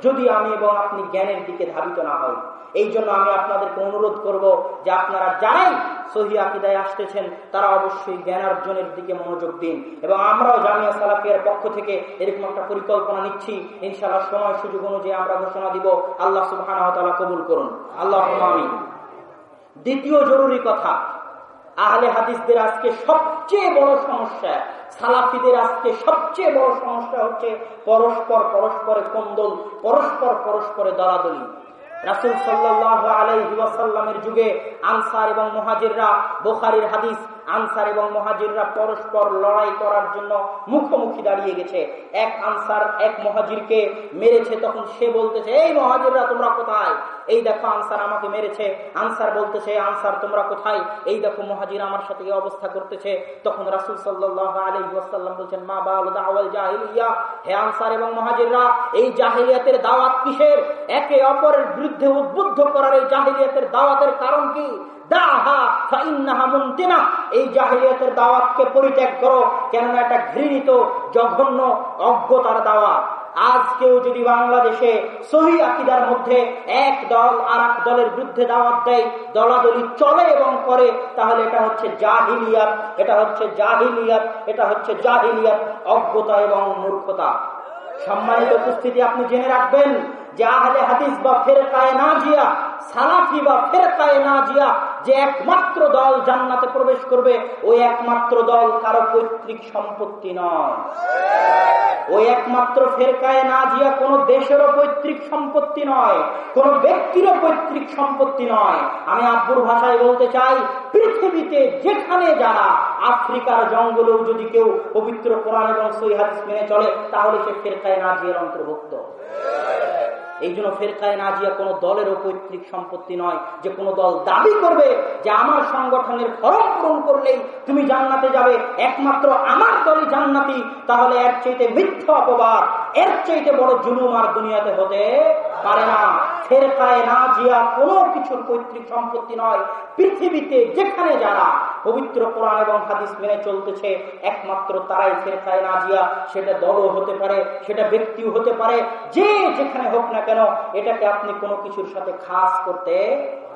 যদি আমি এবং আপনি জ্ঞানের দিকে ধাবিত না হই। এই জন্য আমি আপনাদেরকে অনুরোধ করব যে আপনারা যারাই সহি আকিদায় আসতেছেন, তারা অবশ্যই জ্ঞান অর্জনের দিকে মনোযোগ দিন এবং আমরাও জামিয়া সালাফিয়ার পক্ষ থেকে এরকম একটা পরিকল্পনা নিচ্ছি। ইনশাআল্লাহ সময় সুযোগ অনুযায়ী আমরা ঘোষণা দিব। আল্লাহ সুবাহ কবুল করুন। আল্লাহ আমি দ্বিতীয় জরুরি কথা, আহলে হাদিসদের আজকে সবচেয়ে বড় সমস্যা সালাফিদের আজকে সবচেয়ে বড় সমস্যা হচ্ছে পরস্পর পরস্পরে কন্দল, পরস্পর পরস্পরে দলাদলি। রাসুল সাল্লাহ আলাইসাল্লামের যুগে আনসার এবং মহাজিররা বোখারির হাদিস আনসার এবং মহাজিররা পরস্পর লড়াই করার জন্য মুখোমুখি দাঁড়িয়ে গেছে। এক আনসার, এক মহাজিরকে মেরেছে, তখন সে বলতেছে, এই মহাজিররা তোমরা কোথায়? এই দেখো, আনসার আমাকে মেরেছে। আনসার বলতেছে, আনসার, তোমরা কোথায়? এই দেখো, মহাজির আমার সাথে এই অবস্থা করতেছে। তখন রাসুল সাল্লাহ আলী ওয়াসাল্লাম বলছেন, মা বাউল জাহিলিয়া? হে আনসার এবং মহাজিররা, এই জাহিলিয়াতের দাওয়াত কিসের? একে অপরের বিরুদ্ধে উদ্বুদ্ধ করার এই জাহিলিয়াতের দাওয়াতের কারণ কি? এই দাওয়াতকে পরিত্যাগ এটা ঘৃণিত, জঘন্য, অজ্ঞতার দাওয়াত। যদি বাংলাদেশে মধ্যে দলের দাওয়াত দেয়, দলাদলি চলে এবং করে, তাহলে এটা হচ্ছে জাহিলিয়াত, এটা হচ্ছে জাহিলিয়াত, এটা হচ্ছে জাহিলিয়াত, অজ্ঞতা এবং মূর্খতা। সম্মানিত উপস্থিতি আপনি জেনে রাখবেন যে আহলে হাদিস বা ফেরকায় না জিয়া সালাফি বা ফেরকায় না জিয়া যে একমাত্র দল জান্নাতে প্রবেশ করবে, ওই একমাত্র দল কারও পৈতৃক সম্পত্তি নয়। ওই একমাত্র ফেরকায় না জিয়া কোন দেশেরও পৈতৃক সম্পত্তি নয়, কোন ব্যক্তিরও পৈতৃক সম্পত্তি নয়। আমি আব্বুর ভাষায় বলতে চাই, পৃথিবীতে যেখানে যারা আফ্রিকার জঙ্গলেও যদি কেউ পবিত্র কোরআন এবং সই হাদিস মেনে চলে, তাহলে সে ফেরকায় না জিয়ার অন্তর্ভুক্ত। এই জন্য ফেরকায় নাজিয়া কোনো দলেরও পৈতৃক সম্পত্তি নয় যে কোনো দল দাবি করবে যে আমার সংগঠনের ফরম পূরণ করলেই তুমি জান্নাতে যাবে। একমাত্র আমার দলই জান্নাতি। তাহলে এর চাইতে মিথ্যা অপবাদ, এর চাইতে বড় জুলুম আর দুনিয়াতে হতে পারে না। ফেরকায় না জিয়া কোনো কিছুর পৈতৃক সম্পত্তি নয়। পৃথিবীতে যেখানে যারা পবিত্র কোরআন এবং হাদিস মেনে চলতেছে, একমাত্র তারাই ফেরকায় না জিয়া সেটা দলও হতে পারে, সেটা ব্যক্তিও হতে পারে। যে যেখানে হোক না কেন? এটাকে আপনি কোনো কিছুর সাথে খাস করতে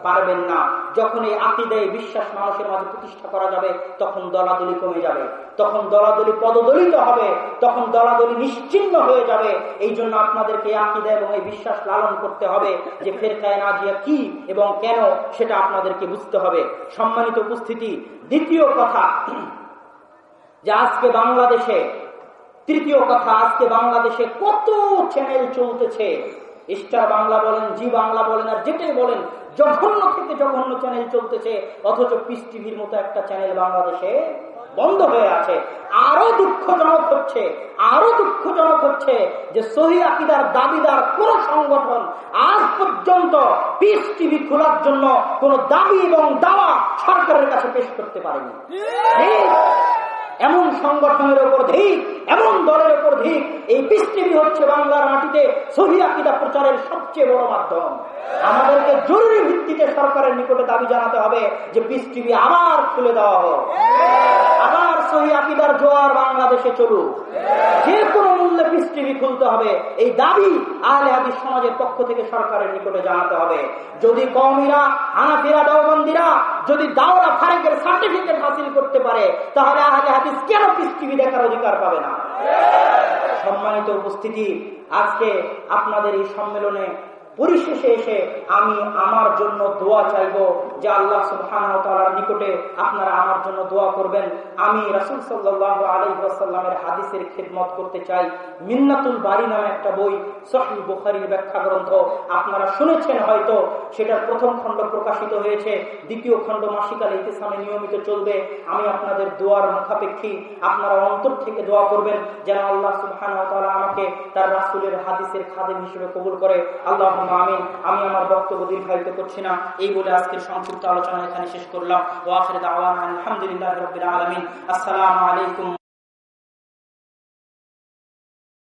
পারবেন না। যখন এই আকিদায় বিশ্বাস মানুষের মাঝে প্রতিষ্ঠা করা যাবে, তখন দলাদলি কমে যাবে। তখন দলাদলি পদদলিত হবে, তখন দলাদলি নিশ্চিন্ন হয়ে যাবে। এই জন্য আপনাদেরকে আকিদা এবং এই বিশ্বাস লালন করতে হবে যে ফেরকায় নাজিয়া কি এবং কেন সেটা আপনাদেরকে বুঝতে হবে। সম্মানিত উপস্থিতি, দ্বিতীয় কথা যে আজকে বাংলাদেশে, তৃতীয় কথা, আজকে বাংলাদেশে কত চ্যানেল চলতেছে। স্টার বাংলা বলেন, জি বাংলা বলেন, আর যেটাই বলেন, জঘন্য থেকে জঘন্য চ্যানেল চলতেছে, অথচ পিস টিভির মতো একটা চ্যানেল বাংলাদেশে বন্ধ হয়ে আছে। আরও দুঃখজনক হচ্ছে, আরও দুঃখজনক হচ্ছে যে সহি আকিদার দাবিদার কোন সংগঠন আজ পর্যন্ত পিস টিভি খোলার জন্য কোন দাবি এবং দাওয়া সরকারের কাছে পেশ করতে পারেনি। এমন সংগঠনের ওপর ধিক এমন দলের ওপর ধিক এই পৃথিবী হচ্ছে বাংলার মাটিতে সহি আকিদা প্রচারের সবচেয়ে বড় মাধ্যম। আমাদেরকে জরুরি ভিত্তিতে সরকারের নিকটে দাবি জানাতে হবে যে পৃথিবী আবার খুলে দেওয়া হোক। আবার সহি আকিদার জোয়ার বাংলাদেশে চলুক। যে কোনো মূল্যে পিস টিভি খুলতে হবে। এই দাবি আহলে হাদিস সমাজের পক্ষ থেকে সরকারের নিকটে জানাতে হবে। যদি কমিরা হানাফিরা দেওবন্দিরা যদি দাওরা ফারেকের সার্টিফিকেট হাসিল করতে পারে, তাহলে আহলে হাদিস কেন পিস টিভি দেখার অধিকার পাবে না? সম্মানিত উপস্থিতি, আজকে আপনাদের এই সম্মেলনে পরিশেষে এসে আমি আমার জন্য দোয়া চাইব যে আল্লাহ সুবহানার নিকটে আপনারা আমার জন্য দোয়া করবেন। আমি রাসুল সাল্লাহ আলহিহাসাল্লামের হাদিসের খেদমত করতে চাই। মিন্নাতুল বাড়ি নামে একটা বই সহিল বুখারির ব্যাখ্যা গ্রন্থ। আপনারা শুনেছেন হয়তো, সেটার প্রথম খণ্ড প্রকাশিত হয়েছে। দ্বিতীয় খণ্ড মাসিকাল ইতিসামে নিয়মিত চলবে। আমি আপনাদের দোয়ার মুখাপেক্ষী। আপনারা অন্তর থেকে দোয়া করবেন, যেন আল্লাহ সুবহান আমাকে তার রাসুলের হাদিসের খাদেম হিসেবে কবুল করে। আল্লাহ আমিন আমি আমার বক্তব্য দীর্ঘায়িত করছি না। এই বলে আজকের সংক্ষিপ্ত আলোচনা এখানে শেষ করলাম। ওয়াফের দাওয়ান আলহামদুলিল্লাহ রবিল আলমিন। আসসালামু আলাইকুম।